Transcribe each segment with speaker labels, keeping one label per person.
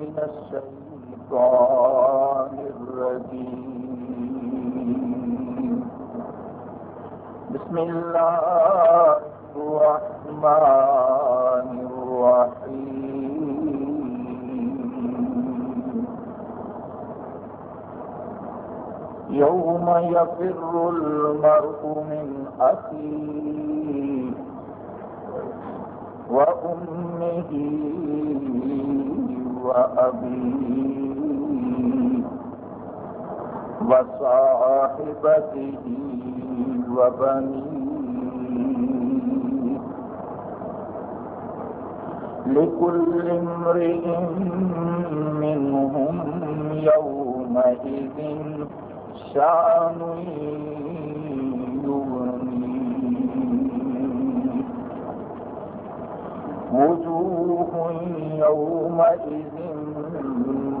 Speaker 1: من الشيطان الرجيم. بسم الله الرحمن الرحيم. يوم يفر المرء من أخيه وأمه وأبيه وصاحبته وبنيه لكل امرئ منهم يومئذ شأن وجوه يومئذ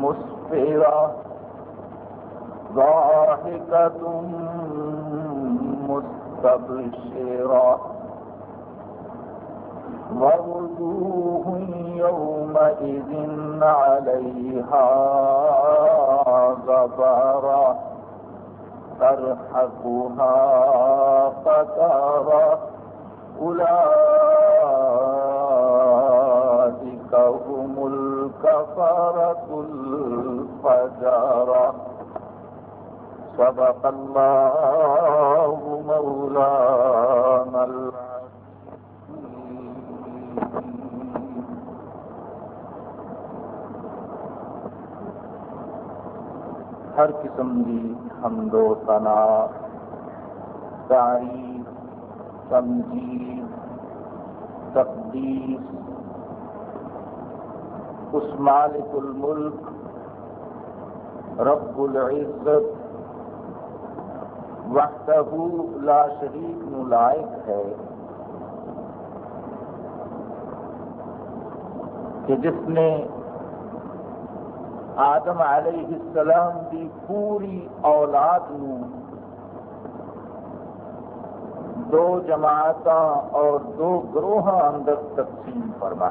Speaker 1: مسفرة. ضاحكة مستبشرة. ووجوه يومئذ عليها غبرة. ترحقها قترة. أولئك هم الكفرة الفجرة صدق الله مولانا ہر قسم کی حمد و ثنا، تعریف، تمجید، تقدیس اس مالک الملک، رب العزت، وحدہ لا شریک نو لائق ہے۔ کہ جس نے آدم علیہ السلام کی پوری اولاد نو دو جماعت اور دو گروہ اندر تقسیم فرما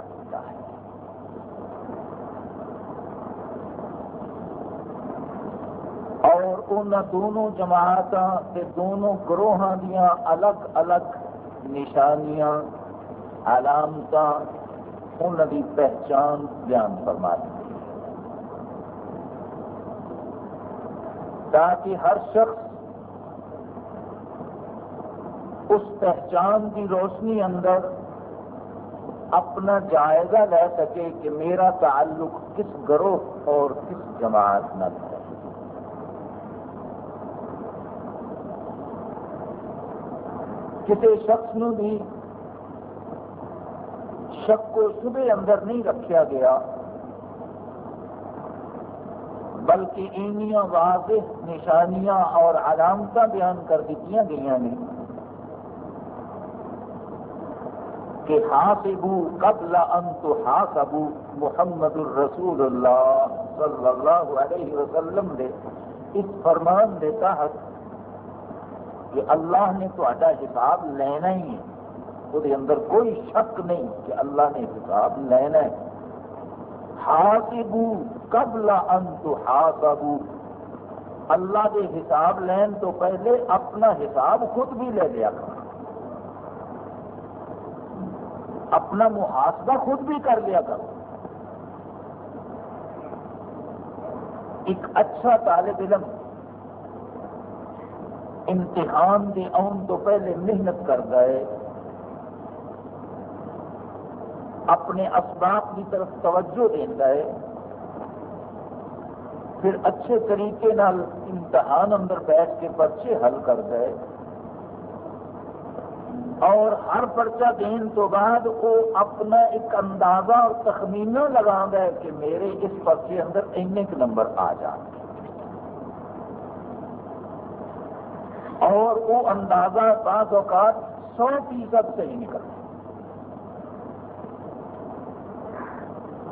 Speaker 1: دیا دونوں جماعت کے دونوں گروہ دیا الگ الگ نشانیاں علامت ان کی پہچان بیان فرما دی تاکہ ہر شخص اس پہچان کی روشنی اندر اپنا جائزہ لے سکے کہ میرا تعلق کس گروہ اور کس جماعت نہ ہے۔ کسی شخص نو بھی شک کو شبے اندر نہیں رکھا گیا، بلکہ اینیاں واضح نشانیاں اور علامت بیان کر دیتی گئی نے کہ حاسبو قبل ان تحاسبو محمد الرسول اللہ صلی اللہ علیہ وسلم دے، اس فرمان دے تحت کہ اللہ نے تو حساب لینا ہی ہے۔ وہ اندر کوئی شک نہیں کہ اللہ نے حساب لینا ہے۔ حاسبو قبل ان تحاسبو۔ اللہ کے حساب لین تو پہلے اپنا حساب خود بھی لے لیا کرو۔ اپنا محاسبہ خود بھی کر لیا کرو۔ ایک اچھا طالب علم امتحان کے آن تو پہلے محنت کرتا ہے اپنے اسباب کی طرف توجہ دیتا ہے پھر اچھے طریقے نال امتحان اندر بیٹھ کے پرچے حل کرتا ہے اور ہر پرچہ دین تو بعد وہ اپنا ایک اندازہ اور تخمینہ لگا ہے کہ میرے اس پرچے اندر اینے کے نمبر آ جان اور وہ اندازہ بعض اوقات سو فیصد صحیح نکلتا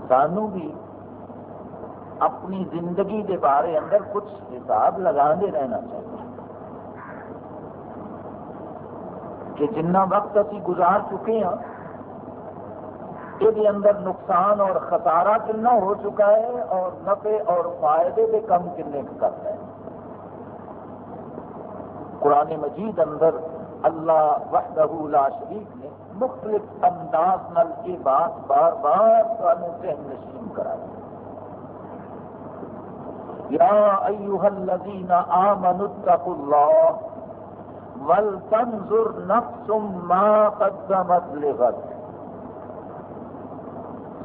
Speaker 1: سانو بھی اپنی زندگی کے بارے اندر کچھ حساب لگا دے رہنا چاہیے کہ جنہ وقت ابھی گزار چکے ہیں یہ اندر نقصان اور خسارہ کنا ہو چکا ہے اور نفع اور فائدے کے کم کنے کرتا ہے۔ قرآن مجید اندر اللہ وحدہ لا شریف نے مختلف انداز نل کی بات بار بار سانو ذہن نشین کرائی. یا ایوہ الذین آمنوا اتقوا اللہ ولتنظر نفس ما قدمت لغد.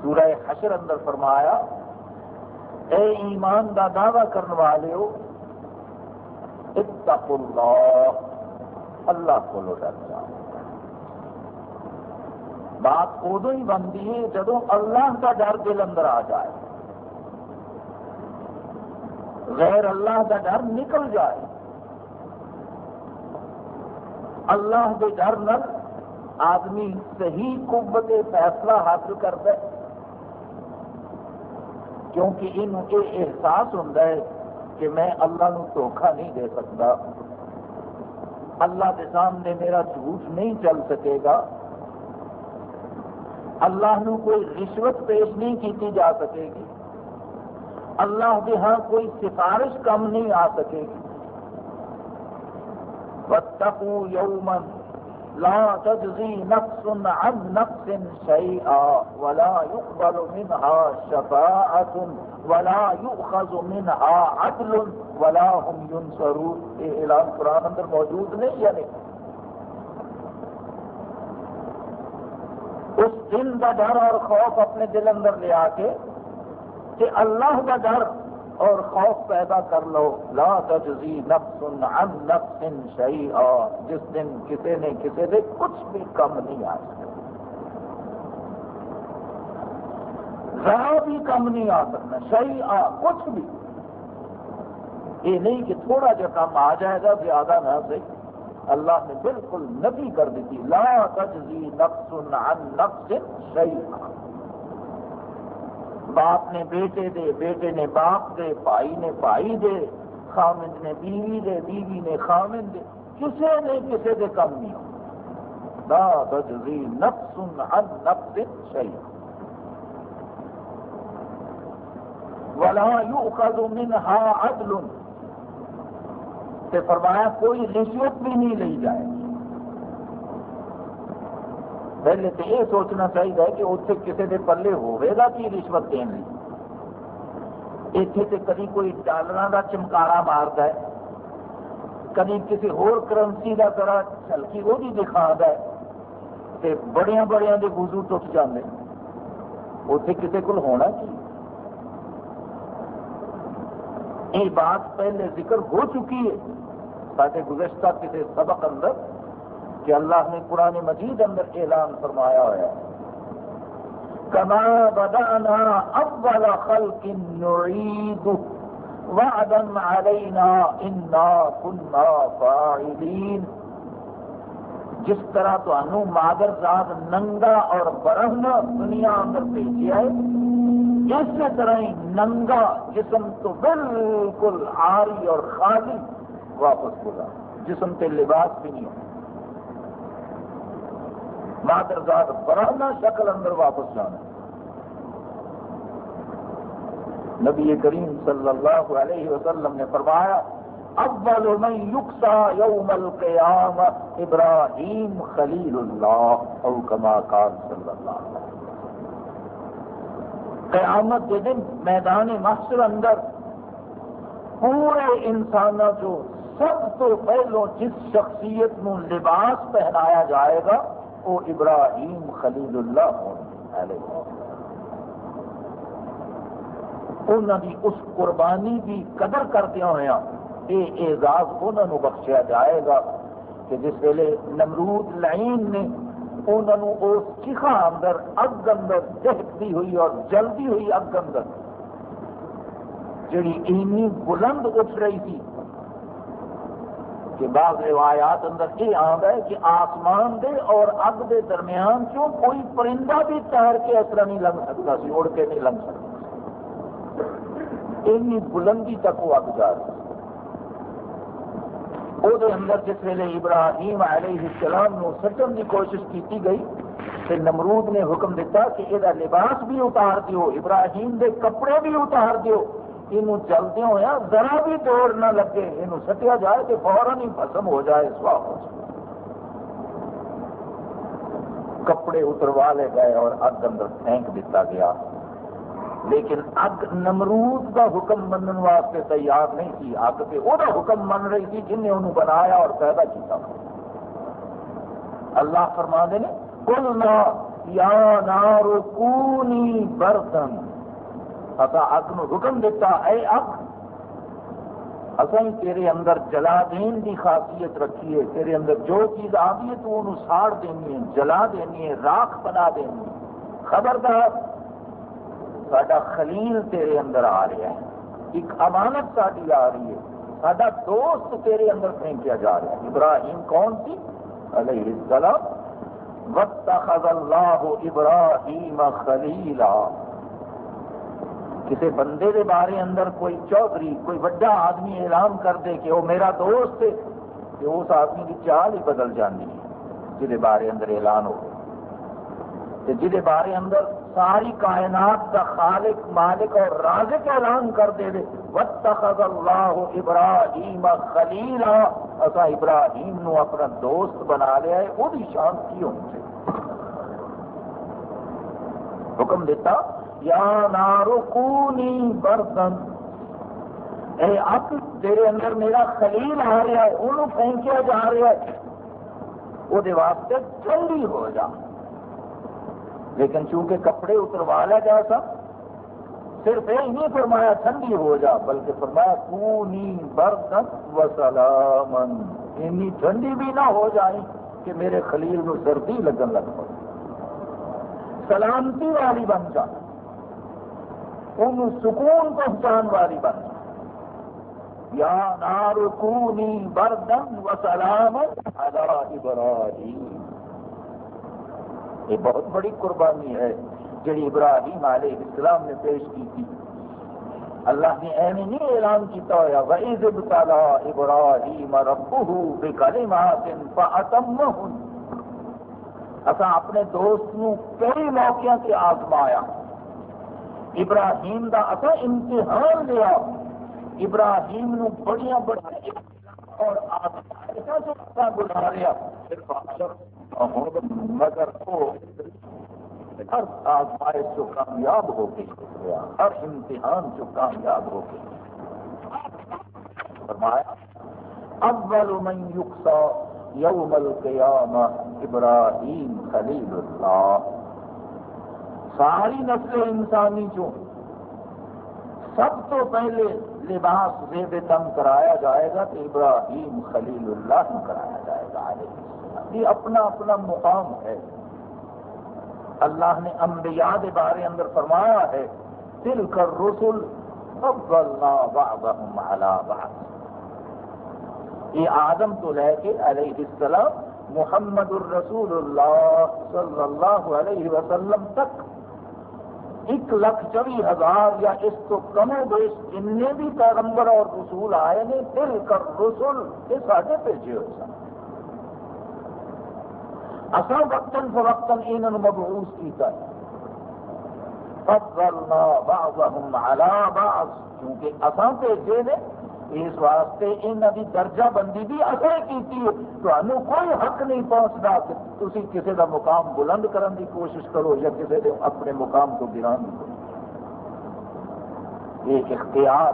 Speaker 1: سورہ حشر اندر فرمایا، اے ایمان دا دعویٰ کرنے والے ہو اتقوا اللہ۔ اللہ کو ڈر جاؤ بات ادو ہی بنتی ہے جدو اللہ کا ڈر دل اندر آ جائے، غیر اللہ کا ڈر نکل جائے، اللہ کے ڈر نل آدمی صحیح قوت فیصلہ حاصل کرتا ہے، کیونکہ ان یہ احساس ہوتا ہے کہ میں اللہ نو دھوکھا نہیں دے سکتا۔ اللہ کے سامنے میرا جھوٹ نہیں چل سکے گا۔ اللہ نو کوئی رشوت پیش نہیں کی جا سکے گی۔ اللہ کے ہاں کوئی سفارش کم نہیں آ سکے گی۔ وَاتَّقُوا يَوْمًا لا تجزي نفس عن نفس شيئا ولا يقبل منها شفاعة ولا يؤخذ منها عدل ولا هم ينصرون. یہ اعلان قرآن اندر موجود نہیں یا یعنی نہیں اس دن کا ڈر اور خوف اپنے دل اندر لے آ کے کہ اللہ کا ڈر اور خوف پیدا کر لو. لا تجزی نفس عن نفس شیئا. جس دن کسی نے کسی نے کچھ بھی کم نہیں آ سکتا ذرا بھی کم نہیں آ سکتا شیئا، کچھ بھی. یہ نہیں کہ تھوڑا جا کم آ جائے گا، زیادہ نہ صحیح اللہ نے بالکل نبی کر دی لا تجزی نفس عن نفس شیئا. باپ نے بیٹے دے، بیٹے نے باپ دے، بھائی نے بھائی دے خامند نے بیوی دے، بیوی نے خامند دے، کسے نے کسے دے کم نہیں لا تجزی نفس عن نفس شیء۔ ولا يؤخذ منها عدل۔ تے فرمایا کوئی رشوت بھی نہیں لی جائے۔ گی پہلے تو یہ سوچنا چاہیے کہ اتنے کسی کے پلے ہوگا کی رشوت دین اتنے تو کدی کوئی ڈالر کا چمکارا مارتا ہے، کدی کسی ہور کرنسی کا طرح چلکی وہ بھی دکھا ہے بڑیا بڑیا کے گزو ٹوٹ جاتے اتنے کسی کو ہونا کی؟ یہ بات پہلے ذکر ہو چکی ہے سارے گزشتہ کسی سبق اندر کہ اللہ نے قرآن مجید اندر اعلان فرمایا ہوا ہے۔ کما بدانا اول خلق نعید وعدا علینا انا کنا فاعلین جس طرح تو مادر ذات ننگا اور برہم دنیا اندر بھیجا ہے، اسی طرح ہی ننگا جسم تو بالکل آری اور خالی واپس ہوگا جسم تے لباس بھی نہیں ہوگا مادر ذات براہنا شکل اندر واپس جانا نبی کریم صلی اللہ علیہ وسلم نے فرمایا، اول من یکسا یوم القیام ابراہیم خلیل اللہ، او کما قال صلی اللہ علیہ وسلم۔ قیامت کے دن میدان محشر اندر پورے انسانوں جو سب تو پہلو جس شخصیت نو لباس پہنایا جائے گا وہ ابراہیم خلیل اللہ انہوں کی اس قربانی کی قدر کردیا ہوا یہ اعزاز انہوں بخشیا جائے گا کہ جس ویلے نمرود لائن نے انہوں اس چیخا اندر اگ اندر دہتی ہوئی اور جلدی ہوئی اگ اندر، جڑی اینی بلند اٹھ رہی تھی کہ بعض روایات اندر یہ آتا ہے کہ آسمان دے اور اگ دے درمیان چوں کوئی پرندہ بھی تیر کے اس طرح نہیں لنگ سکتا سی، اڑ کے نہیں لنگ سکتا اینی بلندی تک وہ اگ جا رہی وہ اندر جس ویلے ابراہیم علیہ السلام نو سٹن کی کوشش کی گئی، پھر نمرود نے حکم دیتا کہ یہ لباس بھی اتار دیو، ابراہیم دے کپڑے بھی اتار دیو۔ یہ چلتے ہوا ذرا بھی دوڑ نہ لگے۔ یہ سٹیا جائے کہ فوراً ہی ختم ہو جائے سوا ہو جائے کپڑے اتروا لے گئے اور اگ اندر پھینک دیتا گیا۔ لیکن اگ نمرود کا حکم منن واسطے تیار نہیں تھی۔ اگ پہ وہ حکم من رہی تھی جن نے انہوں بنایا اور پیدا کیا اللہ فرما دے نے کل کلنا یا نار کونی برتن اصا اگ نو حکم دیتا، اے اگ اصل تیرے اندر جلا دین کی خاصیت رکھی ہے، تیرے اندر جو چیز آ گئی ہے تو انہوں ساڑ دینی ہے، جلا دینی ہے، راکھ بنا دینی ہے۔ خبردار سڈا خلیل تیرے اندر آ رہا ہے، ایک امانت ساری آ رہی ہے سڈا دوست تیرے اندر پھینکیا جا رہا ہے۔ ابراہیم کون سی علیہ السلام۔ واتخذ اللہ ابراہیم خلیلا کسی بندے دے بارے اندر کوئی چودھری، کوئی بڑا آدمی اعلان کر دے کہ وہ میرا دوست ہے، کہ اس آدمی کی چال ہی بدل جانی ہے جہد بارے اندر اعلان ہو جہد بارے اندر ساری کائنات کا خالق، مالک اور رازق اعلان کر دے دے، واتخذ اللہ ابراہیم خلیلا اسا ابراہیم نو اپنا دوست بنا لیا ہے، وہ شان کی ہونی چاہیے۔ حکم دیتا یا نارو کونی برتن اے اب تیرے اندر میرا خلیل آ رہا ہے انہوں پھینکیا جا رہا ہے۔ وہ واسطے ٹھنڈی ہو جا۔ لیکن چونکہ کپڑے اتروا لیا جا سا، صرف یہ نہیں فرمایا ٹھنڈی ہو جا، بلکہ فرمایا کونی برتن و سلامن۔ اتنی ٹھنڈی بھی نہ ہو جائے کہ میرے خلیل نو سردی لگن لگ پڑے۔ سلامتی والی بن جا۔ ان سکون پہنچان والی بن جا یا نارکونی بردن و سلام ابراہیم۔ یہ بہت بڑی قربانی ہے جڑی ابراہیم علیہ السلام نے پیش کی تھی۔ اللہ نے ایویں نہیں اعلان کیتا ہوا وَإِذِ ابْتَلَى إِبْرَاهِيمَ رَبُّهُ بِكَلِمَاتٍ فَأَتَمَّهُنَّ۔ اصا اپنے دوست نو کئی موقع سے آزمایا۔ ابراہیم کا اصا امتحان لیا ابراہیم نو بڑیاں بڑی اور آزمائشاں بلا رہا مگر ہر آزمائش جو کامیاب ہو کے ہر امتحان جو کامیاب ہو کے فرمایا، اول من یقصا یوم القیامہ ابراہیم خلیل اللہ۔ ساری نسل انسانی جو سب تو پہلے لباس زیب تم کرایا جائے گا تو ابراہیم خلیل اللہ کرایا جائے گا یہ اپنا اپنا مقام ہے۔ اللہ نے انبیاء کے بارے اندر فرمایا ہے دل کر رسول یہ آدم تو لے کے علیہ السلام، محمد الرسول اللہ صلی اللہ علیہ وسلم تک ایک لاکھ چوبی ہزار یا اس تو کمو و بیش جن بھی پیغمبر اور رسول آئے نے دل کر رسول یہ سارے بھیجے ہوئے سن اصا وقتاً فوقتاً انہوں مبعوث کیتا ہے۔ فضلنا بعضهم على بعض کیونکہ اصا بھیجے نے اس واسطے انہوں کی درجہ بندی بھی اثر کی کوئی حق نہیں پہنچتا کہ تھی کسی کا مقام بلند کرنے کی کوشش کرو یا کسی نے اپنے مقام کو گران کرو۔ یہ اختیار،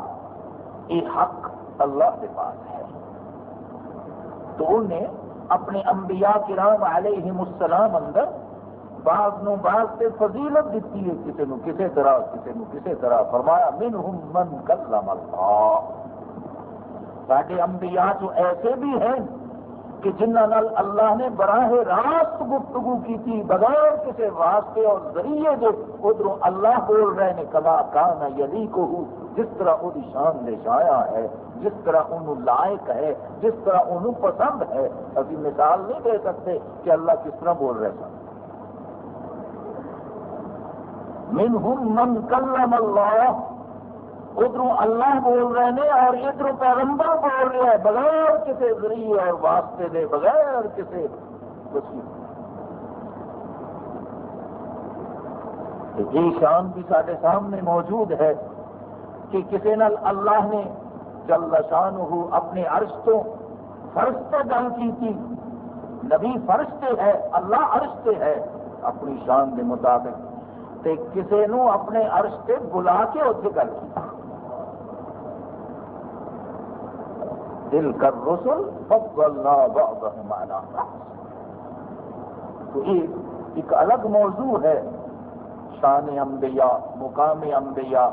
Speaker 1: یہ حق اللہ کے پاس ہے۔ تو انہیں اپنے انبیاء کرام علیہ السلام اندر بعض نو بعض سے فضیلت دیتی ہے کسی نو کسی طرح کسی نو کسی طرح۔ فرمایا، منہم من کلم اللہ۔ سارے انبیاء تو ایسے بھی ہیں کہ جنہوں اللہ نے براہ راست گفتگو کی تھی، بغیر کسی واسطے اور ذریعے جو ادھر اللہ بول رہے ہیں کلا کان یلی کو جس طرح وہ شان نشایا ہے جس طرح انہوں لائق ہے جس طرح انہوں پسند ہے ابھی مثال نہیں دے سکتے کہ اللہ کس طرح بول رہے سن۔ منہم من کلم اللہ ادھر اللہ بول رہے ہیں اور ادھر پیغمبر بول رہے ہیں، بغیر کسی ذریعے اور واسطے دے، بغیر کسی یہ شان بھی سارے سامنے موجود ہے کہ کسی نال اللہ نے جل شان اپنے عرش تو فرش سے گل کی تھی نبی فرش سے ہے، اللہ عرش سے ہے، اپنی شان کے مطابق۔ تے کسی نو اپنے عرش سے بلا کے اتنے گل کی دل کر رسول فضلنا بعضهم على بعض. تو یہ ایک الگ موضوع ہے. شان انبیاء، مقام انبیاء.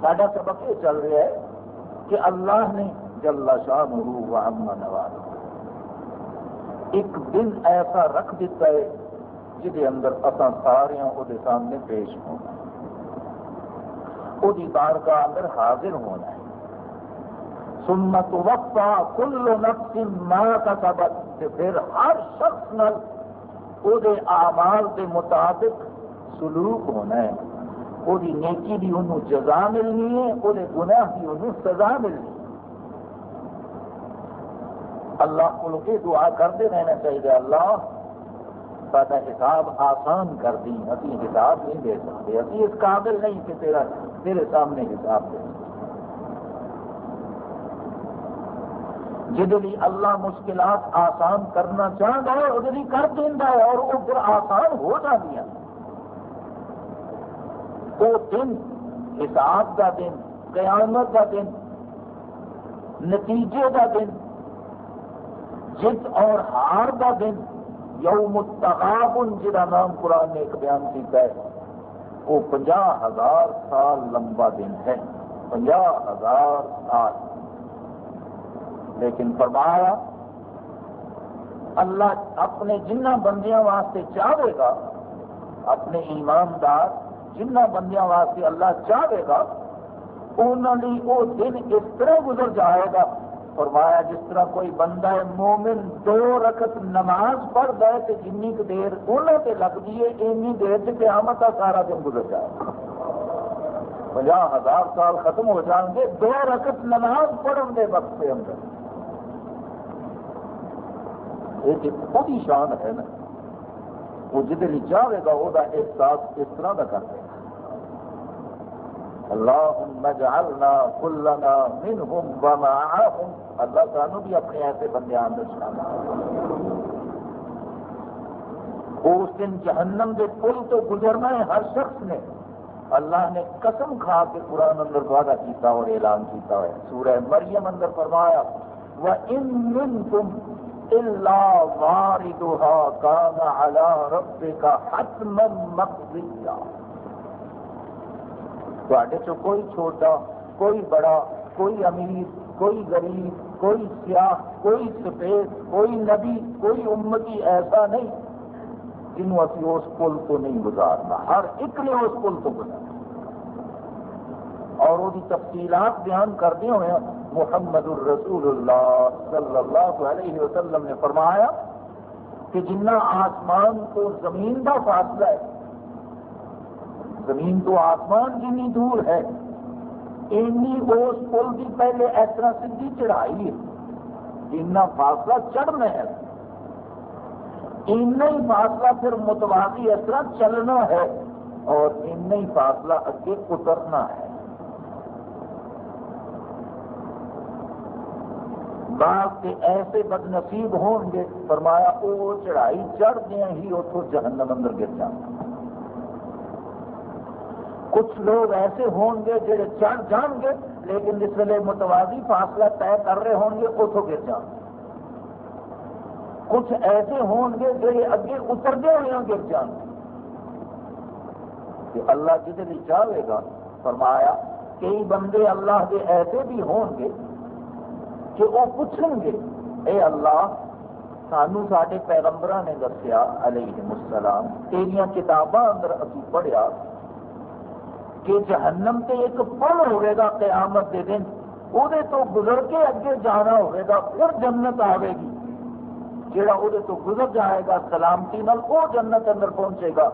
Speaker 1: سڈا سبق یہ چل رہا ہے کہ اللہ نے جل شان و اما نواز ایک دن ایسا رکھ دیتا ہے جہد اندر اصا سارے وہ سامنے پیش ہونا وہ بارگاہ اندر حاضر ہونا ہے۔ سنت وقفا کل نفس ما کا سبق پھر ہر شخص نل وہ آمال کے مطابق سلوک ہونا ہے۔ وہ نیکی بھی انہوں جزا ملنی ہے وہ گناہ بھی انہوں سزا ملنی ہے۔ اللہ کو یہ دعا کرتے رہنا چاہیے، اللہ سارا حساب آسان کر دی ابھی حساب نہیں دے سکتے ابھی اس قابل نہیں کہ تیرا تیرے سامنے حساب دے۔ سکتے جی اللہ مشکلات آسان کرنا چاہتا ہے وہ کر دینا ہے اور وہ پھر آسان ہو جاتی ہیں وہ دن، حساب کا دن، قیامت کا دن، نتیجے کا دن جت اور ہار کا دن، یوم التغابن جہاں نام قرآن نے ایک بیان کیا ہے۔ وہ پنجا ہزار سال لمبا دن ہے۔ پنجا ہزار سال۔ لیکن فرمایا، اللہ اپنے جنہ بندیاں واسطے چاہے گا، اپنے ایماندار جنہ بندیاں واسطے اللہ چاہے گا انہوں وہ دن اس طرح گزر جائے گا۔ فرمایا، جس طرح کوئی بندہ ہے مومن دو رکت نماز پڑھ گئے تو جن دیر انہوں سے لگتی ہے اینی دیر سے قیامت کا سارا دن گزر جائے گا۔ پناہ ہزار سال ختم ہو جان گے، دو رکت نماز پڑھن دے وقت کے اندر۔ یہ شان ہے نا وہ جدھر چاہے گا وہ احساس اس طرح کا کر دے اللہم اجعلنا کلنا منہم ومعاہم اللہ سانو بھی اپنے ایسے بندے اندر شامل اس دن جہنم کے پل تو گزرنا ہے ہر شخص نے اللہ نے قسم کھا کے قرآن اندر وعدہ کیتا اور اعلان کیتا ہے سورہ مریم اندر فرمایا وَإِن مِّنْكُمْ کوئی چھوٹا، کوئی بڑا، کوئی امیر، کوئی غریب، کوئی سیاح کوئی سفید، کوئی نبی، کوئی امتی، ایسا نہیں۔ جنہوں ابھی اس پل کو نہیں گزارنا، ہر ایک نے اس پل کو گزارنا۔ اور وہ تفصیلات بیان کرتے ہوئے محمد الرسول اللہ صلی اللہ علیہ وسلم نے فرمایا کہ جنہ آسمان کو زمین کا فاصلہ ہے، زمین تو آسمان جنی دور ہے، اینی اس پل کی پہلے اس طرح سیدھی چڑھائی ہے جنا فاصلہ چڑھنا ہے۔ اینا ہی فاصلہ پھر متوازی اس طرح چلنا ہے اور اینا ہی فاصلہ اگے اترنا ہے۔ بعض کے ایسے بد نصیب ہون گے، فرمایا وہ چڑھائی چڑھ دیا ہی اتوں جہنم اندر گر جانا کچھ لوگ ایسے ہون گے جڑے چڑھ جان گے، لیکن جس ویلے متوازی فاصلہ طے کر رہے ہوں گے اتوں گر جان کچھ ایسے ہون گے جڑے اگے اترتے ہوئے گر جان کہ اللہ جسے چاہے گا، فرمایا، کئی بندے اللہ کے ایسے بھی ہون گے کہ وہ پوچھیں گے اے اللہ سانو سارے پیغمبر نے دسیا علیہ السلام تیریا کتاباں اندر ابھی پڑھیا کہ جہنم تے ایک پل ہوئے گا قیامت دے دن وہ تو گزر کے اگے جانا ہوئے گا پھر جنت آئے گی جہاں وہ تو گزر جائے گا سلامتی نال وہ جنت اندر پہنچے گا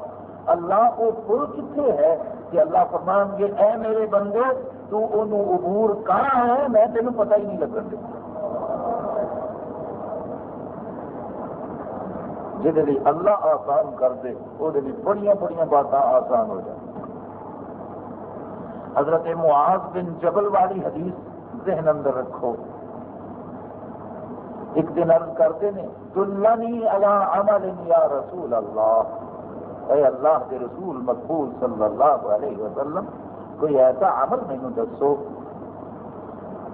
Speaker 1: اللہ وہ پل کتنے ہے کہ اللہ فرمان گے اے میرے بندے تو انہوں عبور کہاں ہے میں تینوں پتہ ہی نہیں لگن دے جہد اللہ آسان کر دے وہ بڑی بڑی باتیں آسان ہو جائیں حضرت معاذ بن جبل والی حدیث ذہن اندر رکھو ایک دن عرض کرتے ہیں دلنی علی عمل یا رسول اللہ اے اللہ کے رسول مقبول صلی اللہ علیہ وسلم کوئی ایسا عمل مینو دسو،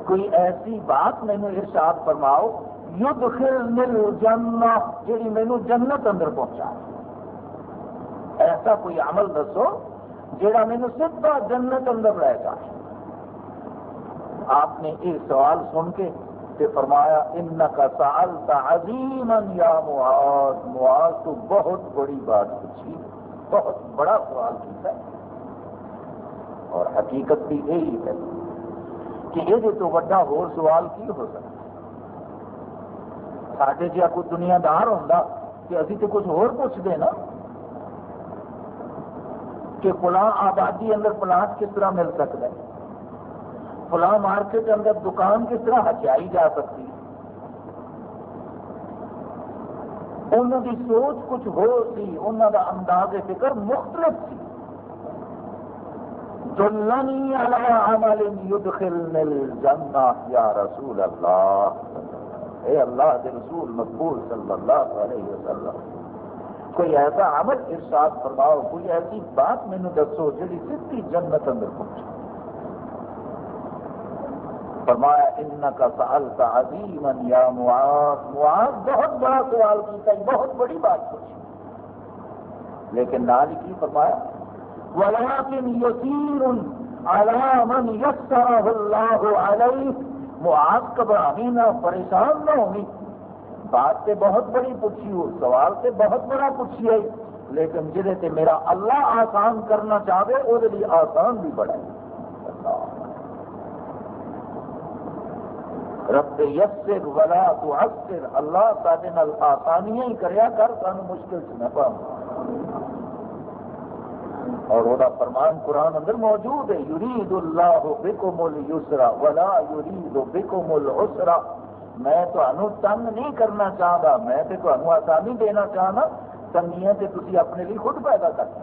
Speaker 1: کوئی ایسی بات مینو ارشاد فرماؤ، یدخلنی الجنہ، جیڑی مینو جنت اندر پہنچا۔ ایسا کوئی عمل دسو جڑا مینو سیدھا جنت اندر رہ جائے۔ آپ نے یہ سوال سن کے تے فرمایا ان کا سال عظیم یا معاذ معاذ تو بہت بڑی بات پوچھی، بہت بڑا سوال کیا اور حقیقت بھی یہی ہے کہ یہ تو وڈا ہو سوال کی ہو سکتا سارے جہاں جی کوئی دنیا دار ہوں کہ ابھی تو کچھ اور پوچھتے نا کہ فلاں آبادی اندر پلاٹ کس طرح مل سکتا ہے؟ فلاں مارکیٹ اندر دکان کس طرح ہچائی جا سکتی ہے؟ انہوں کی سوچ کچھ ہو سی، انہوں کا انداز فکر مختلف سی۔ جلنی علی عمل یدخلن الجنہ، یا رسول اللہ۔ اے اللہ کے رسول مقبول صلی اللہ علیہ وسلم، کوئی ایسا عمل ارشاد فرماؤ، کوئی ایسی بات مینو دسو جی سی جنت اندر پہنچے۔ فرمایا ان کا سال کا عظیم یا معاذ۔ معاذ بہت بڑا سوال کیا بہت بڑی بات پوچھی۔ لیکن نال کی فرمایا؟ ولكن يسير على من يسره الله عليه معاذ گھبراہی نہ پریشان نہ ہونی بات سے بہت بڑی پوچھی ہو، سوال سے بہت بڑا پوچھی ہے، لیکن جہے سے میرا اللہ آسان کرنا چاہے وہ آسان بھی بڑا ہے۔ رب یسر ولا تو اللہ تعالی نال آسانیاں ہی کریا کر سان مشکل سے نہ پا اور وہ فرمان قرآن اندر موجود ہے، یرید اللہ بکم السرا ولا یرید بکم العسرا میں تو تنگ نہیں کرنا چاہتا، میں تو آسانی دینا چاہنا تنگیاں تو تھی اپنے لیے خود پیدا کرتے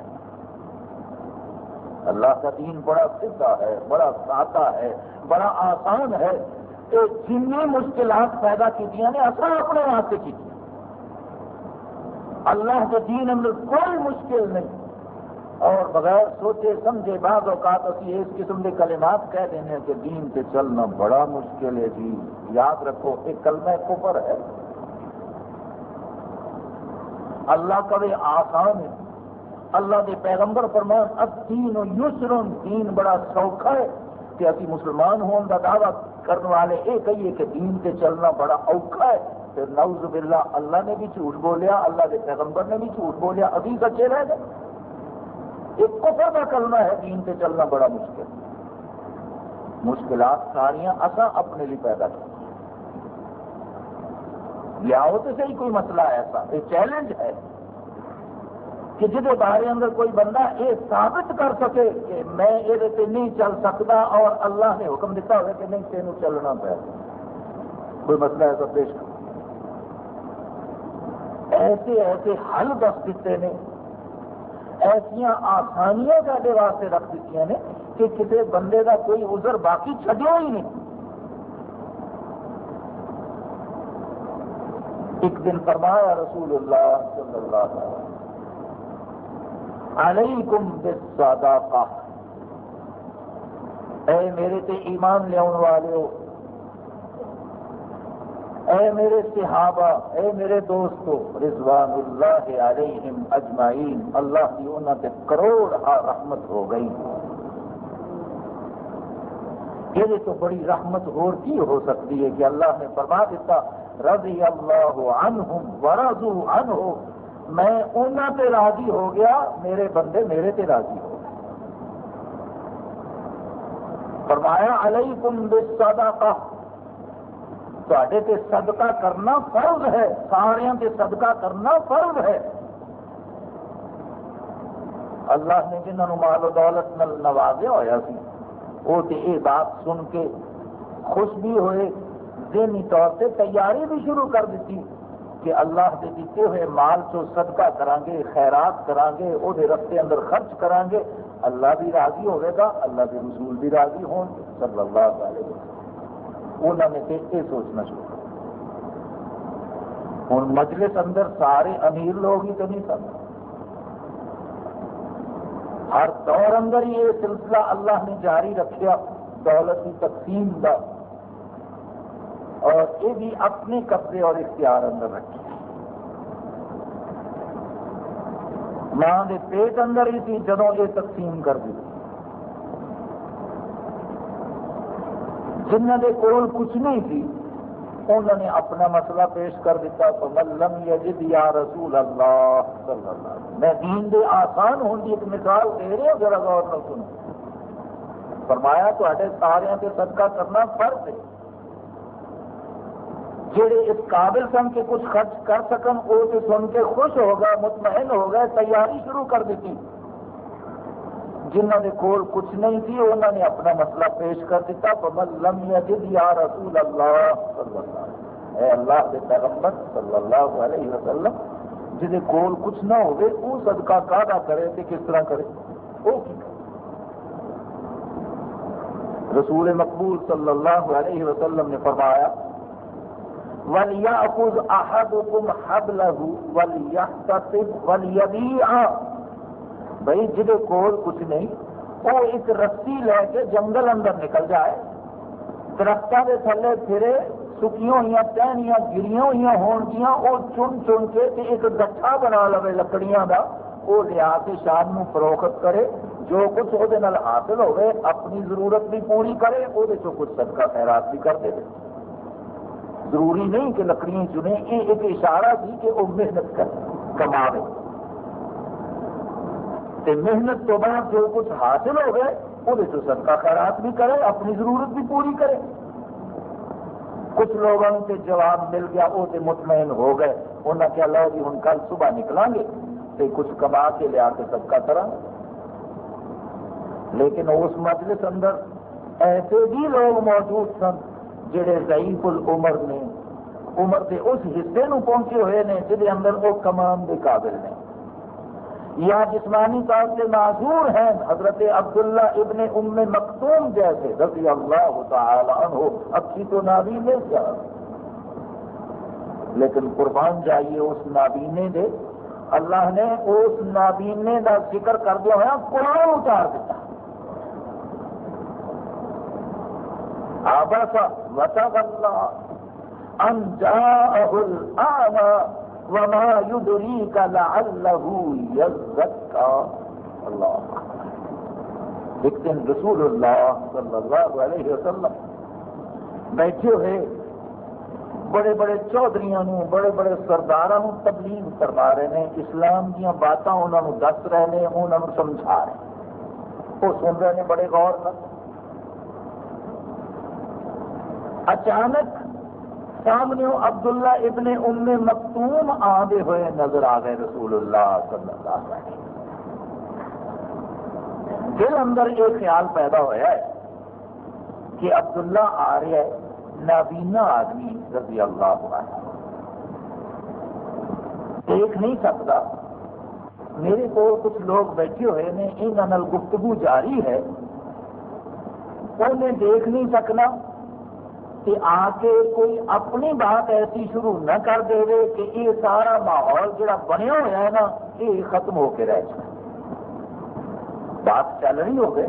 Speaker 1: اللہ کا دین بڑا سیدھا ہے، بڑا سادہ ہے، بڑا آسان ہے۔ کہ جن مشکلات پیدا کی نے اصل اپنے واسطے کی اللہ کے دین اندر کوئی مشکل نہیں۔ اور بغیر سوچے سمجھے بعض اوقات اسی اس قسم کے کلمات کہہ دینے کہ دین سے چلنا بڑا مشکل ہے جی۔ یاد رکھو، ایک کلمہ کفر ہے۔ اللہ کا بھی آسان ہے۔ اللہ کے پیغمبر فرمان اب دین و یسرن دین بڑا سوکھا ہے کہ ابھی مسلمان ہون کا دعویٰ کرنے والے۔ یہ کہیے کہ دین سے چلنا بڑا اوکھا ہے۔ پھر نعوذ باللہ، اللہ نے بھی جھوٹ بولیا، اللہ کے پیغمبر نے بھی جھوٹ بولیا، ابھی سچے رہ گئے۔ ایک کفر کا کلمہ ہے دین پہ چلنا بڑا مشکل۔ مشکلات ساریاں اصا اپنے لیے پیدا کر لیاؤ تو صحیح کوئی مسئلہ ایسا یہ چیلنج ہے کہ جہد بارے اندر کوئی بندہ یہ ثابت کر سکے کہ میں یہ نہیں چل سکتا اور اللہ نے حکم دیتا ہوئے کہ نہیں تینوں چلنا پہ کوئی مسئلہ ایسا پیش کر۔ ایسے ایسے حل دس دیتے ہیں۔ ایسا آسانیاں سارے واسطے رکھ دیتی ہیں کہ کسی بندے کا کوئی عذر باقی چڈیا ہی نہیں۔ ایک دن فرمایا رسول اللہ صلی اللہ علیہ وسلم، علیکم بالصداقہ۔ اے میرے تے ایمان لیاؤن والے ہو اے میرے صحابہ، اے میرے دوستو، رضوان اللہ علیہم اجمعین، اللہ کی انہوں نے کروڑ رحمت ہو گئی۔ یہ تو بڑی رحمت اور کی ہو سکتی ہے کہ اللہ نے فرما دیتا، رضی اللہ عنہم ورضو عنہ، میں انہوں تے راضی ہو گیا، میرے بندے میرے تے راضی ہو گئے۔ فرمایا، علیکم بالصدقہ۔ تے صدقہ کرنا فرض ہے سارے کے صدقہ کرنا فرض ہے۔ اللہ نے جنہوں مال و دولت نل نوازیا ہوا سی وہ تو یہ بات سن کے خوش بھی ہوئے، ذہنی طور سے تیاری بھی شروع کر دیتی کہ اللہ کے دیتے ہوئے مال چو صدقہ کریں گے خیرات کریں گے وہ رستے اندر خرچ کریں گے اللہ بھی راضی ہوئے گا، اللہ کے رسول بھی راضی ہوں گے، صلی اللہ علیہ وسلم انہوں نے تو یہ سوچنا شروع ہوں مجلس اندر سارے امیر لوگ ہی تو نہیں سن ہر دور اندر ہی یہ سلسلہ اللہ نے جاری رکھا دولت کی تقسیم کا اور یہ بھی اپنے قبضے اور اختیار اندر رکھی ماں کے پیٹ اندر ہی تھی جدو یہ تقسیم کر دی۔ جنہ کے کول کچھ نہیں تھی، انہوں نے اپنا مسئلہ پیش کر دیتا تو ملم یجد یا رسول اللہ صلی اللہ علیہ وسلم۔ میں دین دے آسان ہوں کی ایک مثال دے رہے ہوں ذرا غور نہ سنو۔ فرمایا تو ہٹے سارے کے صدقہ کرنا فرض ہے۔ جہے اس قابل سن کے کچھ خرچ کر سکن وہ تو سن کے خوش ہو گئے مطمئن ہو گئے تیاری شروع کر دیتی۔ جنہوں نے کول کچھ نہیں تھی انہوں نے اپنا مسئلہ پیش کر دیتا، فمن لم یجد یا رسول اللہ صلی اللہ علیہ اے اللہ کے پیغمبر صلی اللہ علیہ وسلم، جنہیں کول کچھ نہ ہوئے، وہ صدقہ کہا کرے تو کس طرح کرے؟ وہ کی کرے؟ رسول مقبول صلی اللہ علیہ وسلم نے فرمایا، وَلْيَأْخُذْ أَحَدُكُمْ حَبْلَهُ وَلْيَحْتَسِبْ وَلْيَبِيعَ۔ بھائی جہے کول کچھ نہیں وہ ایک رسی لے کے جنگل اندر نکل جائے۔ درختوں کے تھلے پھرے سکیاں ہوئی ٹہنیاں گریاں ہوئی ہون گیا وہ چن چن کے ایک گٹھا بنا لو لکڑیاں کا وہ لیا کے شام نو فروخت کرے، جو کچھ وہ حاصل ہوئے اپنی ضرورت بھی پوری کرے وہ کچھ صدقہ خیرات بھی کر دے۔ ضروری نہیں کہ لکڑیاں چنے یہ ایک اشارہ تھی کہ وہ محنت کر، کما تے محنت تو بعد جو کچھ حاصل ہو گئے وہ صدقہ خیرات بھی کرے اپنی ضرورت بھی پوری کرے کچھ لوگوں سے جواب مل گیا، وہ تو مطمئن ہو گئے۔ انہوں نے کہا، لو جی ہوں کل صبح نکلیں گے تو کچھ کما کے لیا کے صدقہ کرا لیکن اس مجلس اندر ایسے بھی لوگ موجود سن جڑے ضعیف العمر نے، عمر کے اس حصے نو پہنچے ہوئے نے جہد اندر وہ کمان کے قابل نے۔ یا جسمانی طور سے معذور ہیں حضرت عبداللہ ابن ام مختوم جیسے، رضی اللہ تعالی عنہ، اچھی تو نابینے کیا لیکن قربان جائیے اس نابینے دے۔ اللہ نے اس نابینے کا ذکر کر دیا ہوا قرآن اتار دیتا۔ آبا سا وطا ان جاءه وما يدريك لعله يزكى اللہ ایک دن رسول اللہ صلی اللہ علیہ وسلم بیٹھے ہوئے بڑے بڑے چودھریوں بڑے بڑے سردار تبلیغ کروا رہے ہیں، اسلام دیا باتاں انہوں نے دس رہے ہیں انہوں نے سمجھا رہے ہیں۔ وہ سن رہے ہیں بڑے غور کر اچانک سامنے عبداللہ ابن ام مکتوم آدھے ہوئے نظر آ گئے رسول اللہ صلی اللہ علیہ وسلم۔ دل اندر یہ خیال پیدا ہوا ہے کہ عبداللہ آ رہا ہے نابینا آدمی رضی اللہ عنہ۔ دیکھ نہیں سکتا۔ میرے کو کچھ لوگ بیٹھے ہوئے نے انہوں گفتگو جاری ہے۔ انہیں دیکھ نہیں سکنا۔ کہ آ کے کوئی اپنی بات ایسی شروع نہ کر دے کہ یہ سارا ماحول جڑا بنیا ہوا ہے نا، یہ ختم ہو کے رہ جائے۔ بات چل رہی ہو گئے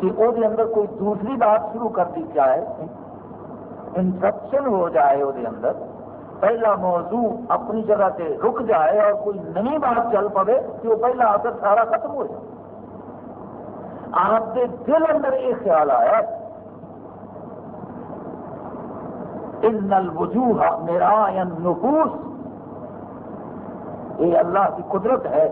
Speaker 1: کہ وہ اندر کوئی دوسری بات شروع کر دی جائے انفیکشن ہو جائے وہ اندر۔ پہلا موضوع اپنی جگہ سے رک جائے اور کوئی نئی بات چل پڑے کہ وہ پہلا اثر سارا ختم ہو جائے۔ آپ کے دل اندر یہ خیال آیا ان الوجوہ میرا نفوس یہ اللہ کی قدرت ہے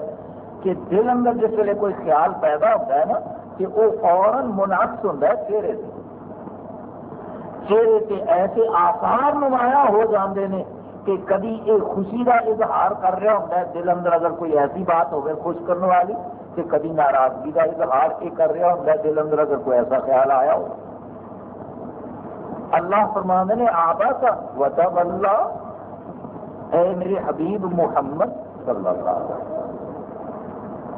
Speaker 1: کہ دل اندر جس ویلے کوئی خیال پیدا ہوتا ہے نا، کہ وہ فوراً منافس ہوتا ہے چہرے سے۔ چہرے سے ایسے آسار نمایاں ہو جاندے نے کہ کدی یہ خوشی کا اظہار کر رہا ہوتا ہے، دل اندر اگر کوئی ایسی بات ہوگی خوش کرنے والی، کہ کدی ناراضگی کا اظہار یہ کر رہا ہوتا ہے، دل اندر اگر کوئی ایسا خیال آیا ہو۔ اللہ فرمانے نے، آبا کا وطب اللہ اے میرے حبیب محمد صلی اللہ علیہ وسلم،